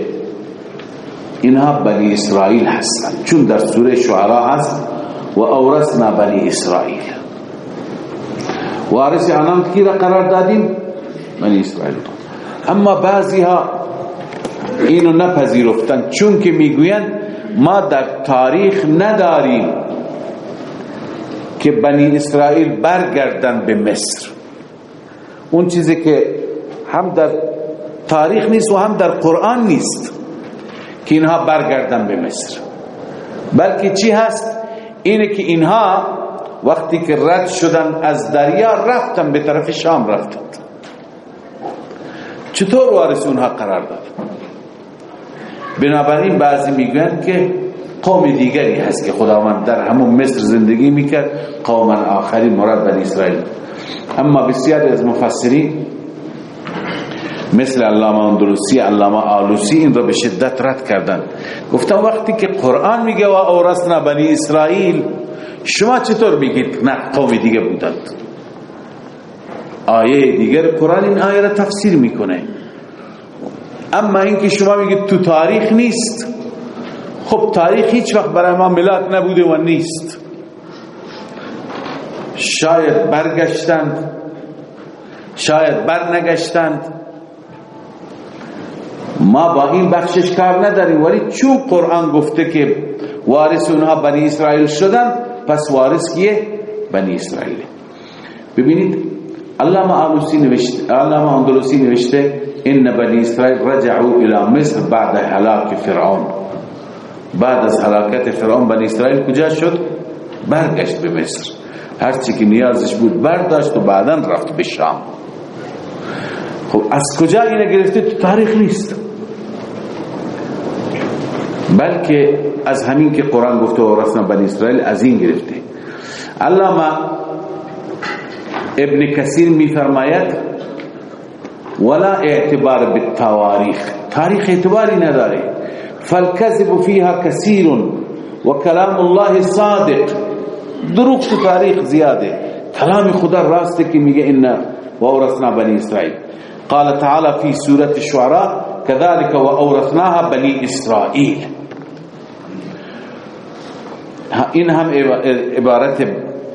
اینها بنی اسرائیل هستند. چون در سوره شعراء هست و اورثنا بنی اسرائیل. وارث آنان کی را قرار دادیم؟ بنی اسرائیل. اما بعضی ها اینو نپذیرفتن چون که می‌گویند ما در تاریخ نداریم که بنی اسرائیل برگردن به مصر. اون چیزی که هم در تاریخ نیست و هم در قرآن نیست که اینها برگردن به مصر. بلکه چی هست؟ اینه که اینها وقتی که رد شدن از دریا رفتن به طرف شام رفتن. چطور وارث اونها قرار داد؟ بنابراین بعضی میگن که قوم دیگری هست که خداوند در همون مصر زندگی می‌کرد قوم آخری مراد بنی اسرائیل اما بسیاری از مفسرین مثل علامه اندلسی علامه آلوسی این را به شدت رد کردن گفتم وقتی که قرآن میگه و اورثنا بنی اسرائیل شما چطور میگید؟ نه قوم دیگه بودند. آیه دیگر قرآن این آیه را تفسیر می‌کنه. اما اینکه شما میگید تو تاریخ نیست خب تاریخ هیچ وقت برای ما ملات نبوده و نیست. شاید برگشتند شاید برنگشتند. ما با این بخشش کار نداریم ولی چون قرآن گفته که وارث اونها بنی اسرائیل شدن پس وارث کیه؟ بنی اسرائیل. ببینید علامه آلوسی نوشته علامه اندلسی نوشته ان بنی اسرائیل رجعوا الى مصر بعد هلاك فرعون. بعد از هلاکت فرعون بنی اسرائیل کجا شد؟ برگشت به مصر. هرچی که نیازش بود برداشت و بعدا رفت به شام. خب از کجا اینه گرفته؟ تو تاریخ نیست. بلکه از همین که قرآن گفته و رسنا بنی اسرائیل از این گرفته. علامه ابن کثیر می فرماید ولا اعتبار بالتواریخ تاریخ اعتباری نداره فالكذب فيها كثير وكلام الله صادق. دروغ تو تاریخ زیاده کلام خدا راسته که میگه إن و بنی اسرائیل قال تعالى في سورة الشعراء كذلك وأورثناها بني إسرائيل. این هم عبارت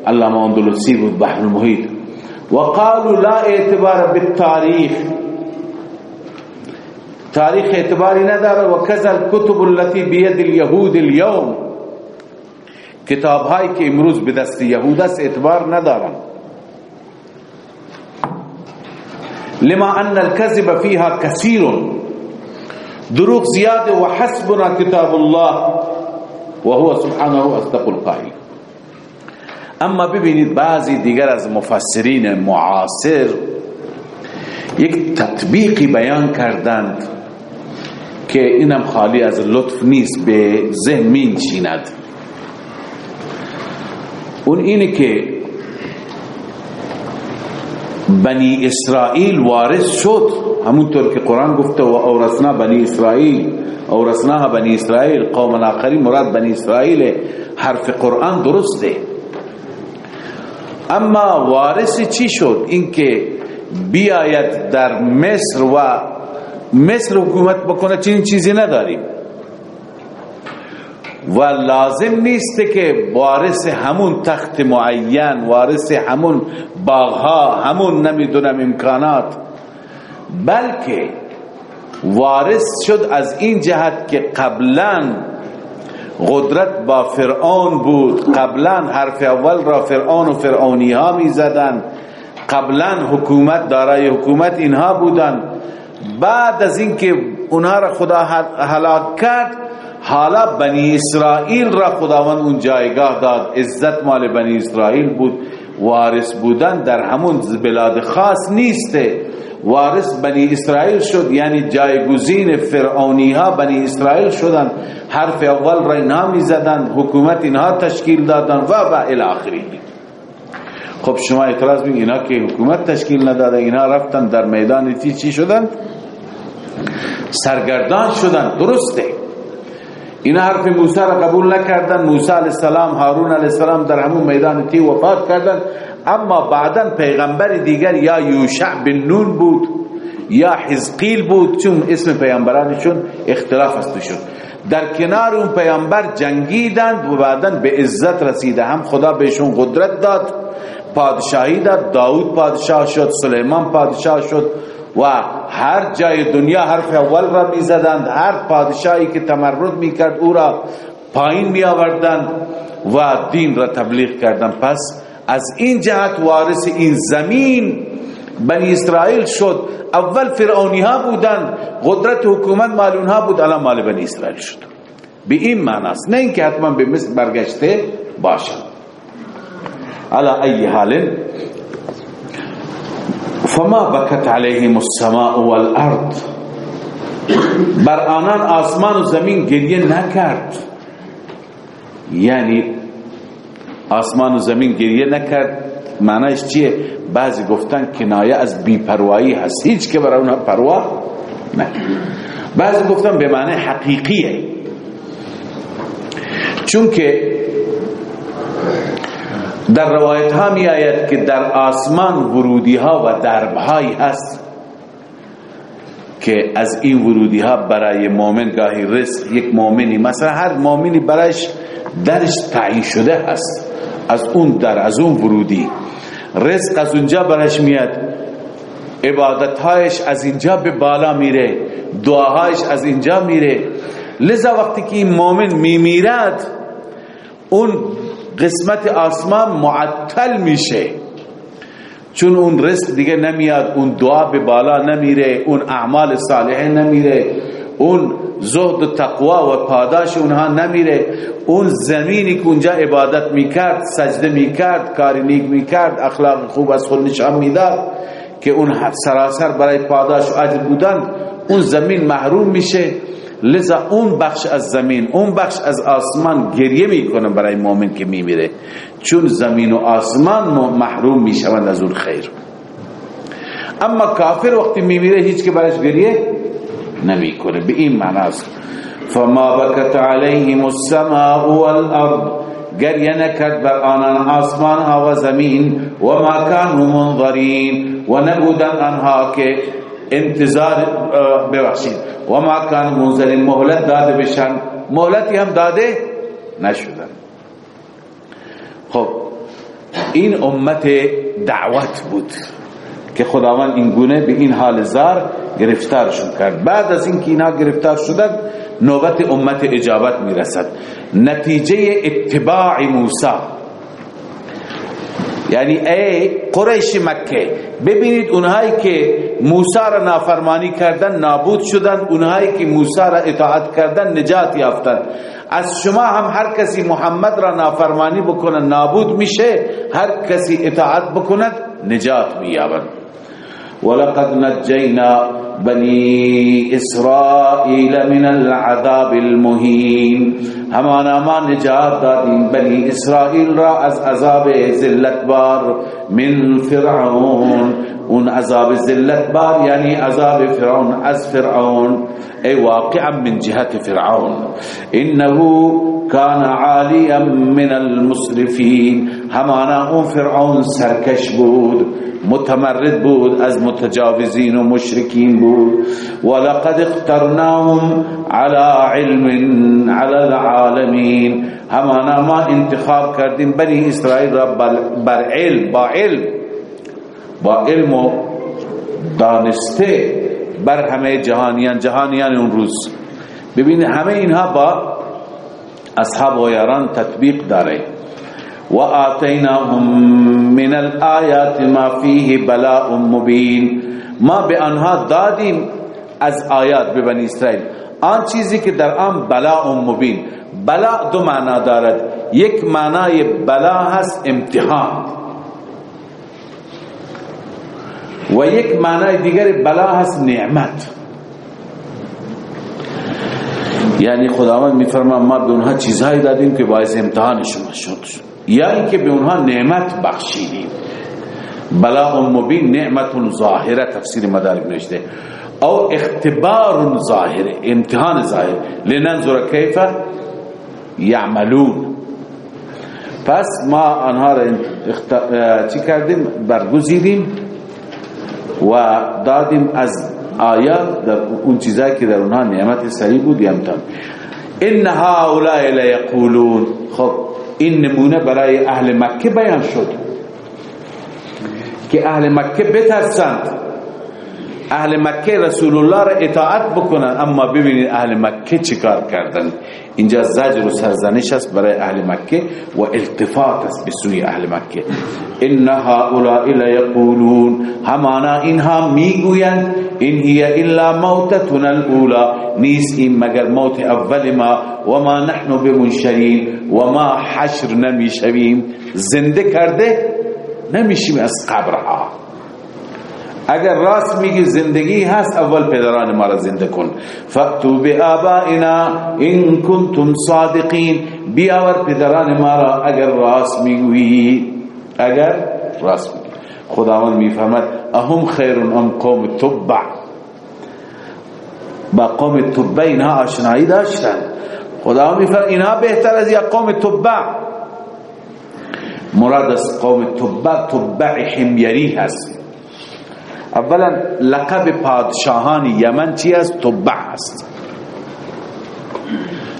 علامه اندلسی بحر المحیط وقالوا لا اعتبار بالتاريخ. تاریخ اعتباری نداره و کذا الكتب التي بيد اليهود اليوم. کتاب هایی که امروز به دست یهود است اعتبار ندارن لما أن الكذب فيها كثير. دروغ زیاده و حسبنا کتاب الله و هو سبحانه أصدق القائل. اما ببینید بعضی دیگر از مفسرین معاصر یک تطبیقی بیان کردند که اینم خالی از لطف نیست به ذهن مین چیند اون اینه که بنی اسرائیل وارث شد. همونطور که قرآن گفته و اورثنا بنی اسرائیل اورثناها بنی اسرائیل قوم آخری مراد بنی اسرائیل حرف قرآن درسته. اما وارث چی شد؟ اینکه بیاید در مصر و مصر حکومت بکنه چنین چیزی نداریم. و لازم نیست که وارث همون تخت معین وارث همون باغها همون نمی‌دونم امکانات بلکه وارث شد از این جهت که قبلا قدرت با فرعون بود. قبلا حرف اول را فرعون و فرعونی ها می زدن قبلا حکومت دارای حکومت اینها بودن بعد از اینکه اونها را خدا هلاک کرد حالا بنی اسرائیل را خداوند اون جایگاه داد. عزت مال بنی اسرائیل بود. وارث بودن در همون بلاد خاص نیسته. وارث بنی اسرائیل شد یعنی جایگزین فرعونی ها بنی اسرائیل شدن. حرف اول را اینها می زدن حکومت اینها تشکیل دادن و و الاخری خب شما اعتراض بین اینا که حکومت تشکیل نداده اینا رفتن در میدان تی چی شدن؟ سرگردان شدن درسته. اینا حرف موسی را قبول نکردن. موسی علیہ السلام هارون علیہ السلام در همون میدان تی وفات کردن اما بعدا پیغمبر دیگر یا یوشع بن نون بود یا حزقیل بود چون اسم پیغمبرانشون اختلاف است شد در کنار اون پیغمبر جنگیدند و بعدا به عزت رسیده. هم خدا بهشون قدرت داد پادشاهی داد. داود پادشاه شد سلیمان پادشاه شد. و هر جای دنیا حرف اول را می زدند هر پادشاهی که تمرد می کرد او را پایین می آوردند و دین را تبلیغ کردند. پس از این جهت وارث این زمین بنی اسرائیل شد. اول فرعونی ها بودن قدرت حکومت مال اونها بود. الان مال بنی اسرائیل شد. به این معنی است نه اینکه حتما به مصر برگشته باشد على ای حال فما بکت علیهم السماء والارض بر آنان آسمان و زمین گریه نکرد. یعنی آسمان و زمین گریه نکرد. معنیش چیه؟ بعضی گفتن کنایه از بیپروایی هست. هیچ که برای اونها پروا نه. بعضی گفتن به معنی حقیقیه. چون که در روایت ها می آید که در آسمان ورودی ها و درب هایی هست که از این ورودی ها برای مؤمن گاهی رزق یک مؤمنی مثلا هر مؤمنی برایش درش تعیین شده هست از اون در از اون ورودی. رزق از اونجا برش میاد. عبادتهایش از اینجا به بالا میره. دعاهایش از اینجا میره. لذا وقتی که این مؤمن میمیرد اون قسمت آسمان معطل میشه. چون اون رزق دیگه نمیاد اون دعا به بالا نمیره اون اعمال صالحه نمیره اون زهد و تقوا و پاداش اونها نمیره. اون زمینی که اونجا عبادت می‌کرد سجده می‌کرد کاری نیک می‌کرد اخلاق خوب از خود نشان می‌داد که اون سراسر برای پاداش و عجل بودن اون زمین محروم میشه. لذا اون بخش از زمین اون بخش از آسمان گریه می‌کنه برای مؤمن که میمیره. چون زمین و آسمان محروم می‌شوند از اون خیر. اما کافر وقتی میمیره هیچ که برایش گریه نمی‌کنه. به این معناست فما بکت علیهم السماء والارض گریه نکرد بر آنان آسمان ها و زمین. و ما کانوا منظرین و نبودن آنها که انتظار ببخشید. و ما کان منظرین مهلت داده بشن. مهلتی هم داده نشدن. خب این امت دعوت بود که خداوند این گونه به این حال زار گرفتارشون کرد. بعد از اینکه اینا گرفتار شدن نوبت امت اجابت می‌رسد. نتیجه اتباع موسی. یعنی ای قریش مکه ببینید اونهایی که موسی را نافرمانی کردن نابود شدن اونهایی که موسی را اطاعت کردن نجات یافتن. از شما هم هر کسی محمد را نافرمانی بکنه نابود میشه. هر کسی اطاعت بکند نجات مییابد. ولقد نجينا بني إسرائيل من العذاب المهين همانا ما نجات دادیم بني إسرائيل را از عذاب ذلت بار من فرعون. اون عذاب ذلت بار یعنی عذاب فرعون از فرعون. ای واقعا من جهت فرعون. انه كان عاليا من المسرفين همانا اون فرعون سرکش بود متمرد بود از متجاوزین و مشرکین بود. ولقد اخترناهم على علم على العالمین. همانا ما انتخاب کردیم بنی اسرائیل را بر علم با علم. با علم و دانسته بر همه جهانیان جهانیان اون روز. ببینید همه اینها با اصحاب و یاران تطبیق داره. وآتيناهم من الآيات ما فيه بلاء مبين. ما به آنها دادیم از آیات به بنی اسرائیل. آن چیزی که در آن بلاء مبین. بلا دو معنا دارد. یک معنای بلا هست امتحان. و یک معنای دیگر بلا هست نعمت. یعنی خداوند میفرما ما به اونها چیزهایی دادیم که باعث امتحان شما شد. یا اینکه به اونها نعمت بخشیدیم. بلا مبین نعمت ظاهره تفسیر مدارک نوشته. او اختبار ظاهر امتحان ظاهر. لننظر کیف یعملون. پس ما آنها را چی کردیم؟ برگزیدیم و دادیم از آیات در اون چیزایی که در اونها نعمت سریع بود یمتن ان هؤلاء لا یقولون خب این نمونه برای اهل مکه بیان شد. که اهل مکه بترسند. اهل مکه رسول الله را اطاعت بکنن. اما ببینید اهل مکه چیکار کردن. اینجا زجر و سرزنش است برای اهل مکه و التفات است به سوی اهل مکه. ان هؤلاء یقولون همانا اینها می‌گویند این هی الا موتتنا الاولى نیست این مگر موت اول ما؟ و ما نحن بمنشرین. و ما حشر نمی‌شویم. زنده کرده نمیشیم از قبرها. اگر راست میگی زندگی هست اول پدران ما را زنده کن. فقتو بی آبائنا این کنتم صادقین. بیاور پدران ما را اگر راست می‌گویی. اگر راست میگی خداوند می‌فهمد اهم خیرون ام قوم تبع؟ با قوم تبع اینها آشنایی داشتن. خداوند می‌فهمد اینها بهتر از یا قوم تبع. مراد از قوم تبع تبع حمیری هست. اولا لقب پادشاهان یمن چی است؟ تبع است.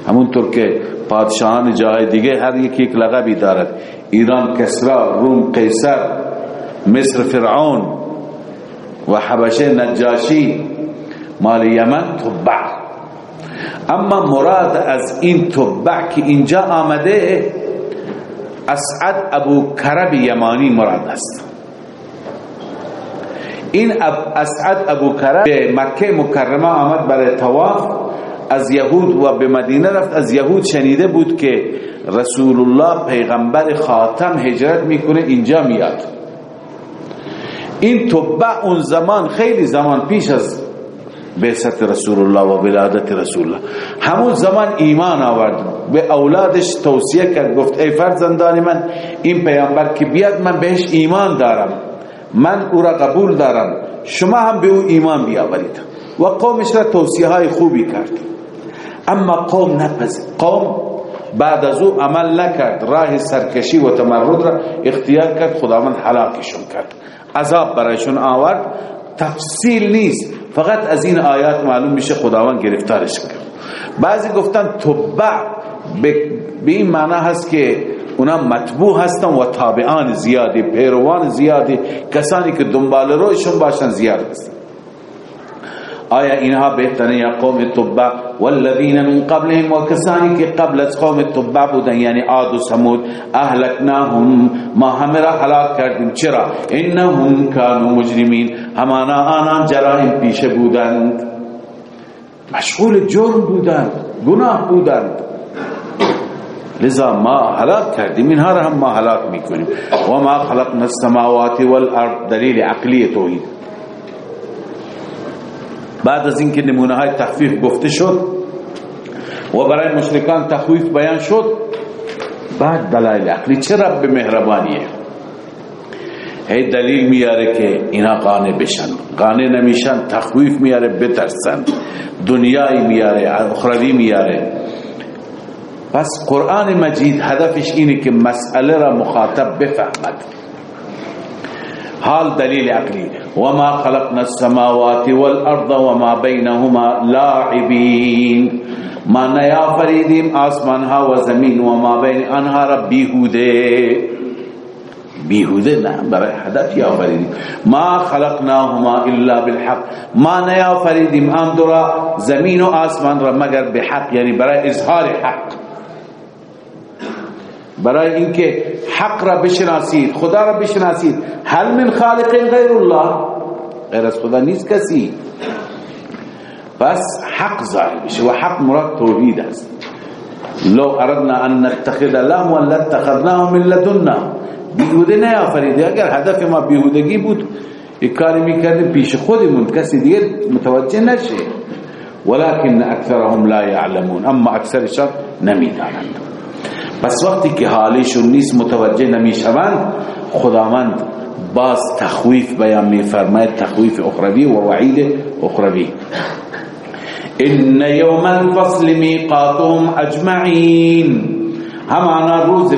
همونطور که پادشاهان جای دیگه هر یکی یک لقبی دارد. ایران کسرا روم قیصر مصر فرعون و حبشه نجاشی مال یمن تبع. اما مراد از این تبع که اینجا آمده اسعد ابو کرب یمانی مراد است. این اسعد ابو کرب به مکه مکرمه آمد برای تواف از یهود و به مدینه رفت. از یهود شنیده بود که رسول الله پیغمبر خاتم هجرت می‌کنه اینجا میاد. این تبع اون زمان خیلی زمان پیش از بعثت رسول الله و ولادت رسول الله همون زمان ایمان آورد. به اولادش توصیه کرد. گفت ای فرزندان من این پیامبر که بیاد من بهش ایمان دارم. من او را قبول دارم. شما هم به او ایمان بیاورید. و قومش را توصیه های خوبی کرد. اما قوم نپذیر قوم بعد از او عمل نکرد. راه سرکشی و تمرد را اختیار کرد. خداوند حلاکشون کرد. عذاب برایشون آورد. تفصیل نیست. فقط از این آیات معلوم میشه خداوند گرفتارش کرد. بعضی گفتن تبع به این معنی هست که اونا مطبوع هستن و تابعان زیادی پیروان زیادی کسانی که دنبال رویشون باشن زیاد هستن. آیا اینها بهتره یا قوم تبع؟ والذین من قبلهم و کسانی که قبل از قوم تبع بودن یعنی عاد و سمود اهلکناهم. ما همه را حلاک کردیم. چرا؟ انهم کانوا مجرمین. همانا آنان جرائم پیشه بودند. مشغول جرم بودند گناه بودند. لذا ما حلاک کردیم اینها را هم ما حلاک می‌کنیم. و ما خلقنا السماوات والارض دلیل عقلی توحید. بعد از اینکه نمونه های تخفیف گفته شد و برای مشرکان تخویف بیان شد بعد دلائل عقلی چه رب مهربانیه؟ هی دلیل میاره که اینا قانه بشن. قانه نمیشن تخویف میاره بترسن. دنیای میاره اخروی میاره. پس قرآن مجید هدفش اینه که مسئله را مخاطب بفهمد حال دلیل عقلی وما خلقنا السماوات والأرض وما بينهما لاعبین ما نیا فریدیم آسمان ها و زمین و ما بین آنها را بیهوده بیهوده نه برای هدف یا فریدیم ما خلقناهما إلا بالحق. ما نیا فریدیم آن دو زمین و آسمان را مگر به حق یعنی برای اظهار حق. برای اینکه حق را بشناسید خدا را بشناسید. هل من خالق غیر الله؟ غیر از خدا نیست کسی. پس حق ظاهر بشه و حق مراد توحید است. لو اردنا ان نتخذ لهم ولاتخذناه من لدنا بیهوده نه آفریده اگر هدف ما بیهودگی بود یک کاری می‌کردیم پیش خودمون. کسی دیگه متوجه نشه. ولكن اکثرهم لا يعلمون اما اکثرشان نمی‌دانند. پس وقتی که حالشون نیست متوجه نمی‌شوند خداوند باز تخویف بیان میفرماید تخویف اخروی و وعید اخروی. ان یوم الفصل میقاتهم اجمعین. همانا روز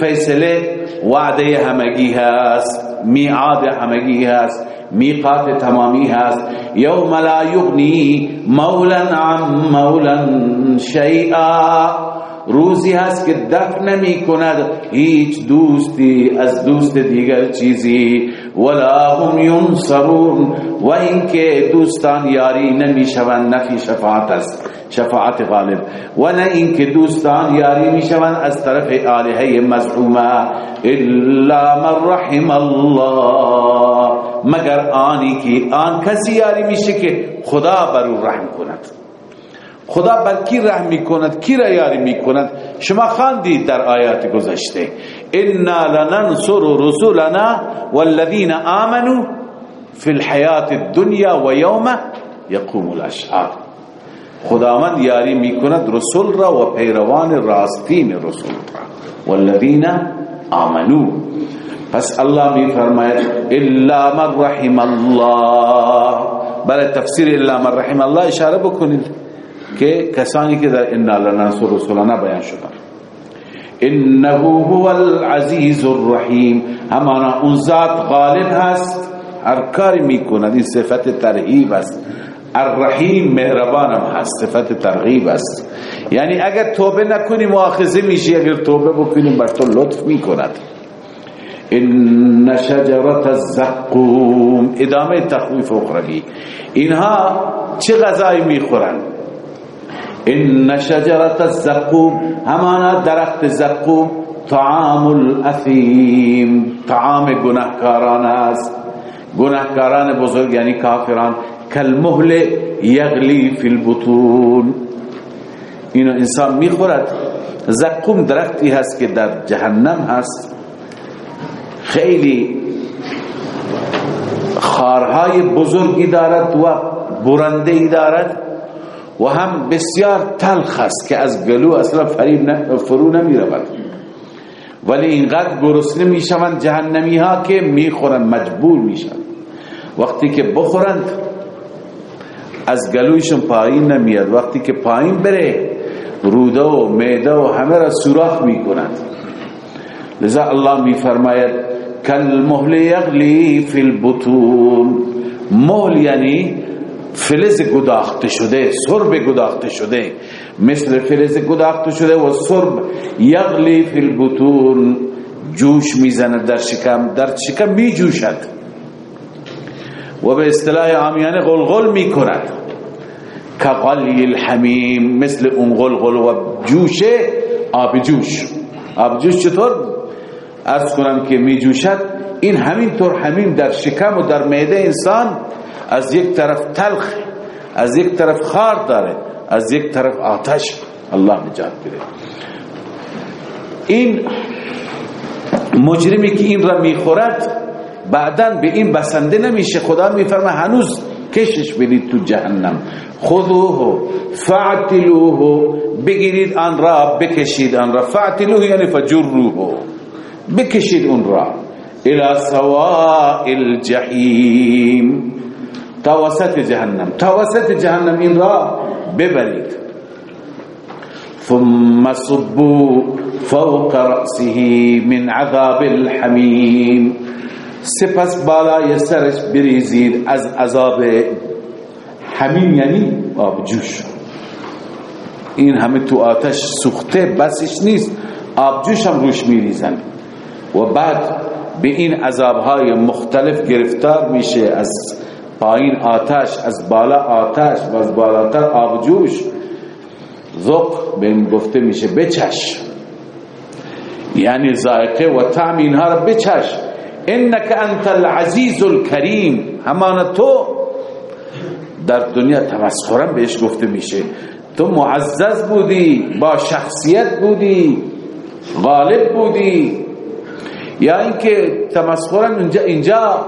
فیصله وعده همگی هست میعاد همگی هست میقات تمامی هست. یوم لا یغنی مولا عن مولا شیئا. روزی هست که دفع نمی کند. هیچ دوستی از دوست دیگر چیزی. ولا هم ینصرون. و اینکه دوستان یاری نمی شوند نفی شفاعت است. شفاعت غالب. و نه اینکه دوستان یاری می شوند از طرف آلهه مزعومه الا من رحم الله. مگر آنی که آن کسی یاری میشه که خدا بر او رحم کند. خدا بر کی رحم می‌کند کی را یاری می‌کند؟ شما خواندید در آیات گذشته. انا لننصر رسولنا والذین آمنوا فی الحیات الدنیا و یوم یقوم الاشهاد خداوند یاری می‌کند رسول را و پیروان راستین رسول را. والذین آمنوا. پس الله می فرماید الا من رحم الله. برای تفسیر الا من رحم الله اشاره بکنید. که کسانی که در انا لننصر رسولنا بیان شدن. انه هو العزیز الرحیم همانا اون ذات غالب هست هر کاری می‌کند این صفت ترهیب است. الرحیم مهربانم هست صفت ترغیب است. یعنی اگر توبه نکنی مؤاخذه میشی اگر توبه بکنی بر تو لطف می‌کند. این شجرت الزقوم. ادامه تخویف اخروی. اینها چه غذایی می‌خورن؟ این شجرت الزقوم همانا درخت زقوم طعام الاثیم طعام گناهکاران است. گناهکاران بزرگ یعنی کافران. کالمهل یغلی فی البطون. اینو انسان می‌خورد. زقوم درختی هست که در جهنم هست. خیلی خارهای بزرگی دارد و برنده ای دارد. و هم بسیار تلخ است که از گلو اصلا فریب فرو نمی رود ولی اینقدر گرسنه می‌شوند جهنمی ها که می‌خورند مجبور میشن وقتی که بخورند از گلویشون پایین نمیاد. وقتی که پایین بره روده و میده و همه را سوراخ می‌کنند. لذا الله میفرماید کل مهل یغلی فی البطون. مهل یعنی فلز گداخته شده سرب گداخته شده مثل فلز گداخته شده و سرب یغلی فی البطون جوش می‌زند در شکم در شکم می جوشد و به اصطلاح عامیانه غلغل می کند کغلی الحمیم مثل اون غلغل و جوش آب جوش. آب جوش چطور؟ ارز کنم که می جوشد این همین طور همین در شکم و در معده انسان از یک طرف تلخ از یک طرف خار داره از یک طرف آتش الله نجات بده. این مجرمی که این را می‌خورد بعدا به این بسنده نمیشه. خدا میفرمه هنوز کشش بدید تو جهنم. خذوه فاعتلوه بگیرید آن را بکشید آن را. فاعتلوه یعنی فجروه بکشید اون را. الى سواء الجحیم. تا وسط جهنم. تا وسط جهنم این را ببرید. ثم صبوا فوق رأسه من عذاب الحمیم. سپس بالای سرش بریزید از عذاب همین یعنی آب جوش. این همه تو آتش سوخته بسش نیست. آب جوش هم روش میریزن. و بعد به این عذابهای مختلف گرفتار میشه از پایین آتش از بالا آتش و از بالاتر آب جوش. ذق به این گفته میشه بچش. یعنی ذائقه و طعم اینها را بچش. انك انت العزیز الكریم همان تو در دنیا تمسخرا بهش گفته میشه. تو معزز بودی با شخصیت بودی غالب بودی. یا اینکه تمسخرا اینجا اینجا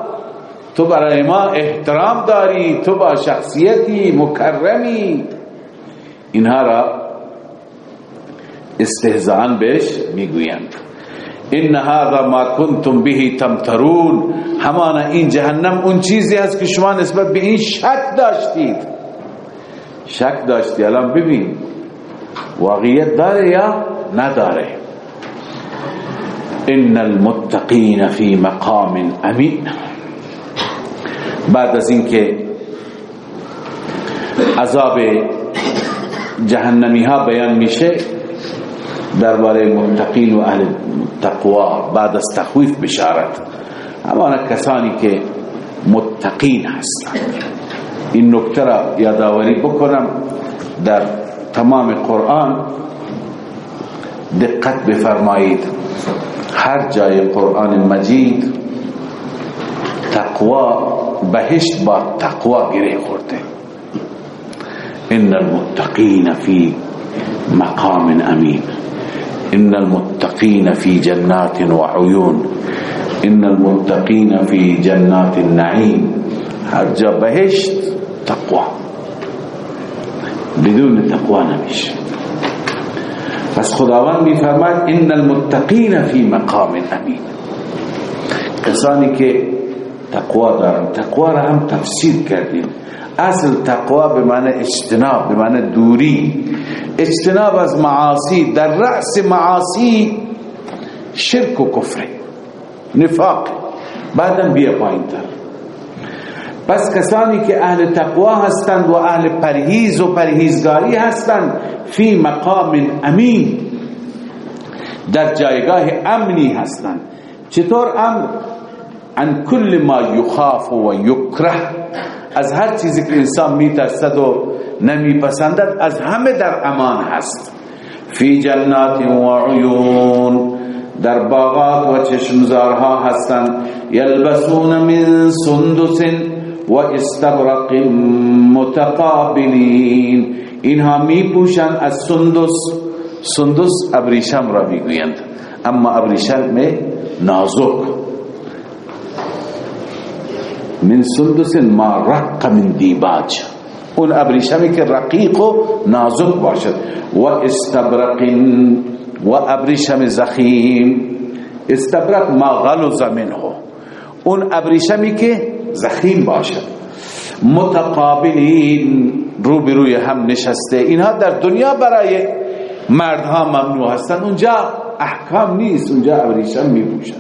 تو برای ما احترام داری تو با شخصیتی مکرمی. اینها را استهزان بهش می‌گویند. ان هذا ما کنتم به تمترون. همانا این جهنم اون چیزی است که شما نسبت به این شک داشتید. شک داشتی. الان ببین. واقعیت داره یا نداره؟ ان المتقین فی مقام امین. بعد از اینکه عذاب جهنمی ها بیان میشه درباره متقین و اهل تقوا بعد از تخویف بشارت. همانا کسانی که متقین هستند. این نکته را یادآوری بکنم. در تمام قرآن دقت بفرمایید. هر جای قرآن مجید تقوا بهشت با تقوا گره خورده. إن المتقین فی مقام امین إن المتقین فی جنات وعیون إن المتقین فی جنات النعیم هر جا بهشت تقوا بدون تقوا نمیشه. پس خداوند میفرماید إن المتقین فی مقام امین کسانی که تقوا دارن تقوا را هم تفسیر کردیم. اصل تقوا به معنی اجتناب به معنی دوری. اجتناب از معاصی در رأس معاصی شرک و کفر نفاق. بعدم بیا پایین تر. پس کسانی که اهل تقوا هستند و اهل پرهیز و پرهیزگاری هستند فی مقام امین در جایگاه امنی هستند. چطور امر عن كل ما يخاف و یکره از هر چیزی که انسان میترسد و نمیپسندد از همه در امان هست. فی جنات و عیون. در باغات و چشمزارها هستند. یلبسون من سندس و استبرق متقابلین. اینها می پوشند از سندس. سندس ابریشم را می‌گویند. اما ابریشم نازک. من سندس ما رق من دیباج. اون ابریشمی که رقیق و نازک باشد. و استبرق و ابریشم زخیم. استبرق ما غلظ منه. اون ابریشمی که زخیم باشد. متقابلین رو روی هم نشسته. اینها در دنیا برای مردها ممنوع هستن. اونجا احکام نیست. اونجا ابریشم می پوشن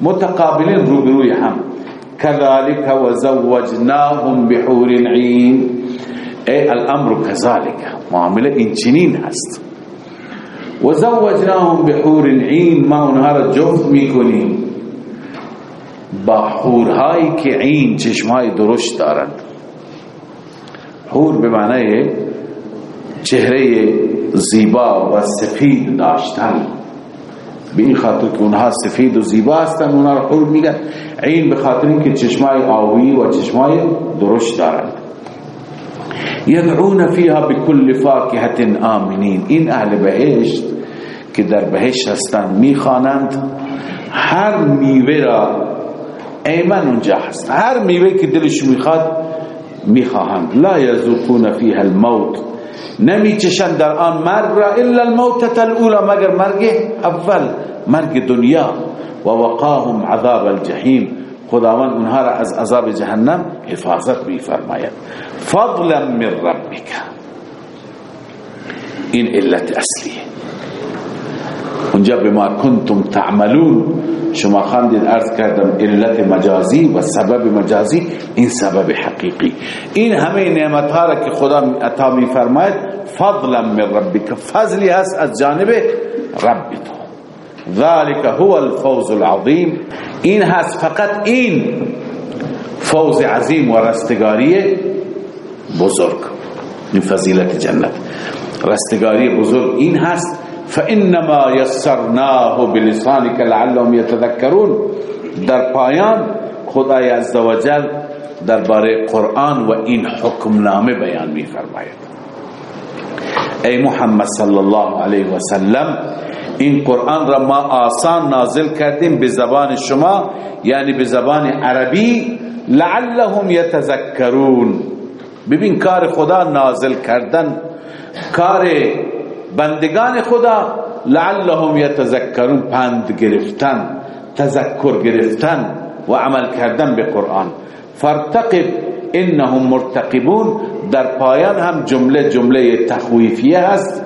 متقابلین رو روی هم. كذلك وزوجناهم بحور عين. ای الامر كذلك. معامله این هست. وزوجناهم بحور عين. ما اونها را جفت می‌کنیم. با حورهایی که عین چشمهای درشت دارند. حور به معنی چهره زیبا و سفید داشتن. به این خاطر که اونها سفید و زیبا هستن اونها حور میگن. عین به خاطر اینکه چشمای آوی و چشمای درشت دارند یدعون فیها بكل فاکهت آمنین. این أهل بهشت که در بهشت هستند میخوانند هر میوه را ایمن اونجا هست هر میوه که دلش میخواد میخواهند. لا یذوقون فیها الموت. نمیچشند در آن مرگ را الا الموتة الاولى مگر مرگ اول مرگ دنیا. و وقاهم عذاب الجحیم. خداوند اونها را از عذاب جهنم حفاظت می فرماید فضلا من ربک. این علت اصلیه. اونجا به ما کنتم تعملون. شما خواندید ارز کردم علت مجازی و سبب مجازی این سبب حقیقی. این همه نعمت ها را که خدا عطا می فرماید فضلا من ربک. فضلی هست از جانب رب تو ذلك هو الفوز العظیم این هست فقط این فوز عظیم و رستگاری بزرگ. این فضیلت جنت. رستگاری بزرگ این هست فإنما يسرناه بلسانك لعلهم يتذكرون در پایان خدای عزوجل درباره قرآن و این حکم نامه بیان می فرماید ای محمد صلی الله علیه و سلم این قرآن را ما آسان نازل کردیم به زبان شما یعنی به زبان عربی. لعلهم یتذکرون. ببین کار خدا نازل کردن کار بندگان خدا. لعلهم یتذکرون پند گرفتن تذکر گرفتن و عمل کردن به قرآن. فرتقب انهم مرتقبون. در پایان هم جمله جمله تخویفیه هست.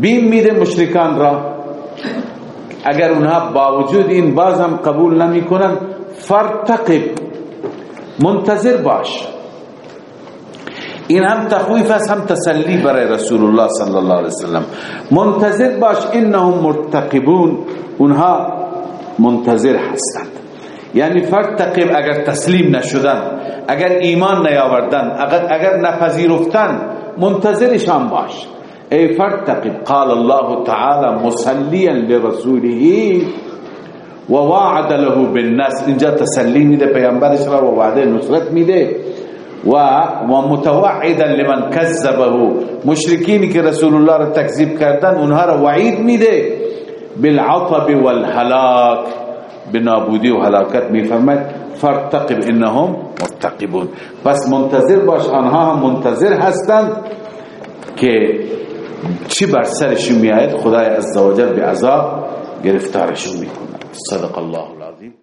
بیم میده مشرکان را. اگر اونها باوجود این باز هم قبول نمی کنن فرتقب منتظر باش. این هم تخویف است هم تسلی برای رسول الله صلی الله علیه وسلم. منتظر باش انهم مرتقبون. اونها منتظر هستند. یعنی فرتقب اگر تسلیم نشدن اگر ایمان نیاوردن اگر, اگر نپذیرفتن منتظرشان باش. ای فرتقب قال الله تعالى مسليا لرسوله و وعد له بالناس. اینجا تسلی میده پیامبرش را و وعده نصرت میده و و لمن كذبه. مشرکینی که رسول الله را تکذیب کردن اونها را وعید میده بالعطب والهلاك. بنابودی و هلاکت میفرماید. فرتقب انهم مرتقبون. پس منتظر باش آنها هم منتظر هستند که چی بر سرشون میآید؟ خدای عزوجل به عذاب گرفتارشون می‌کنه صدق الله العظیم.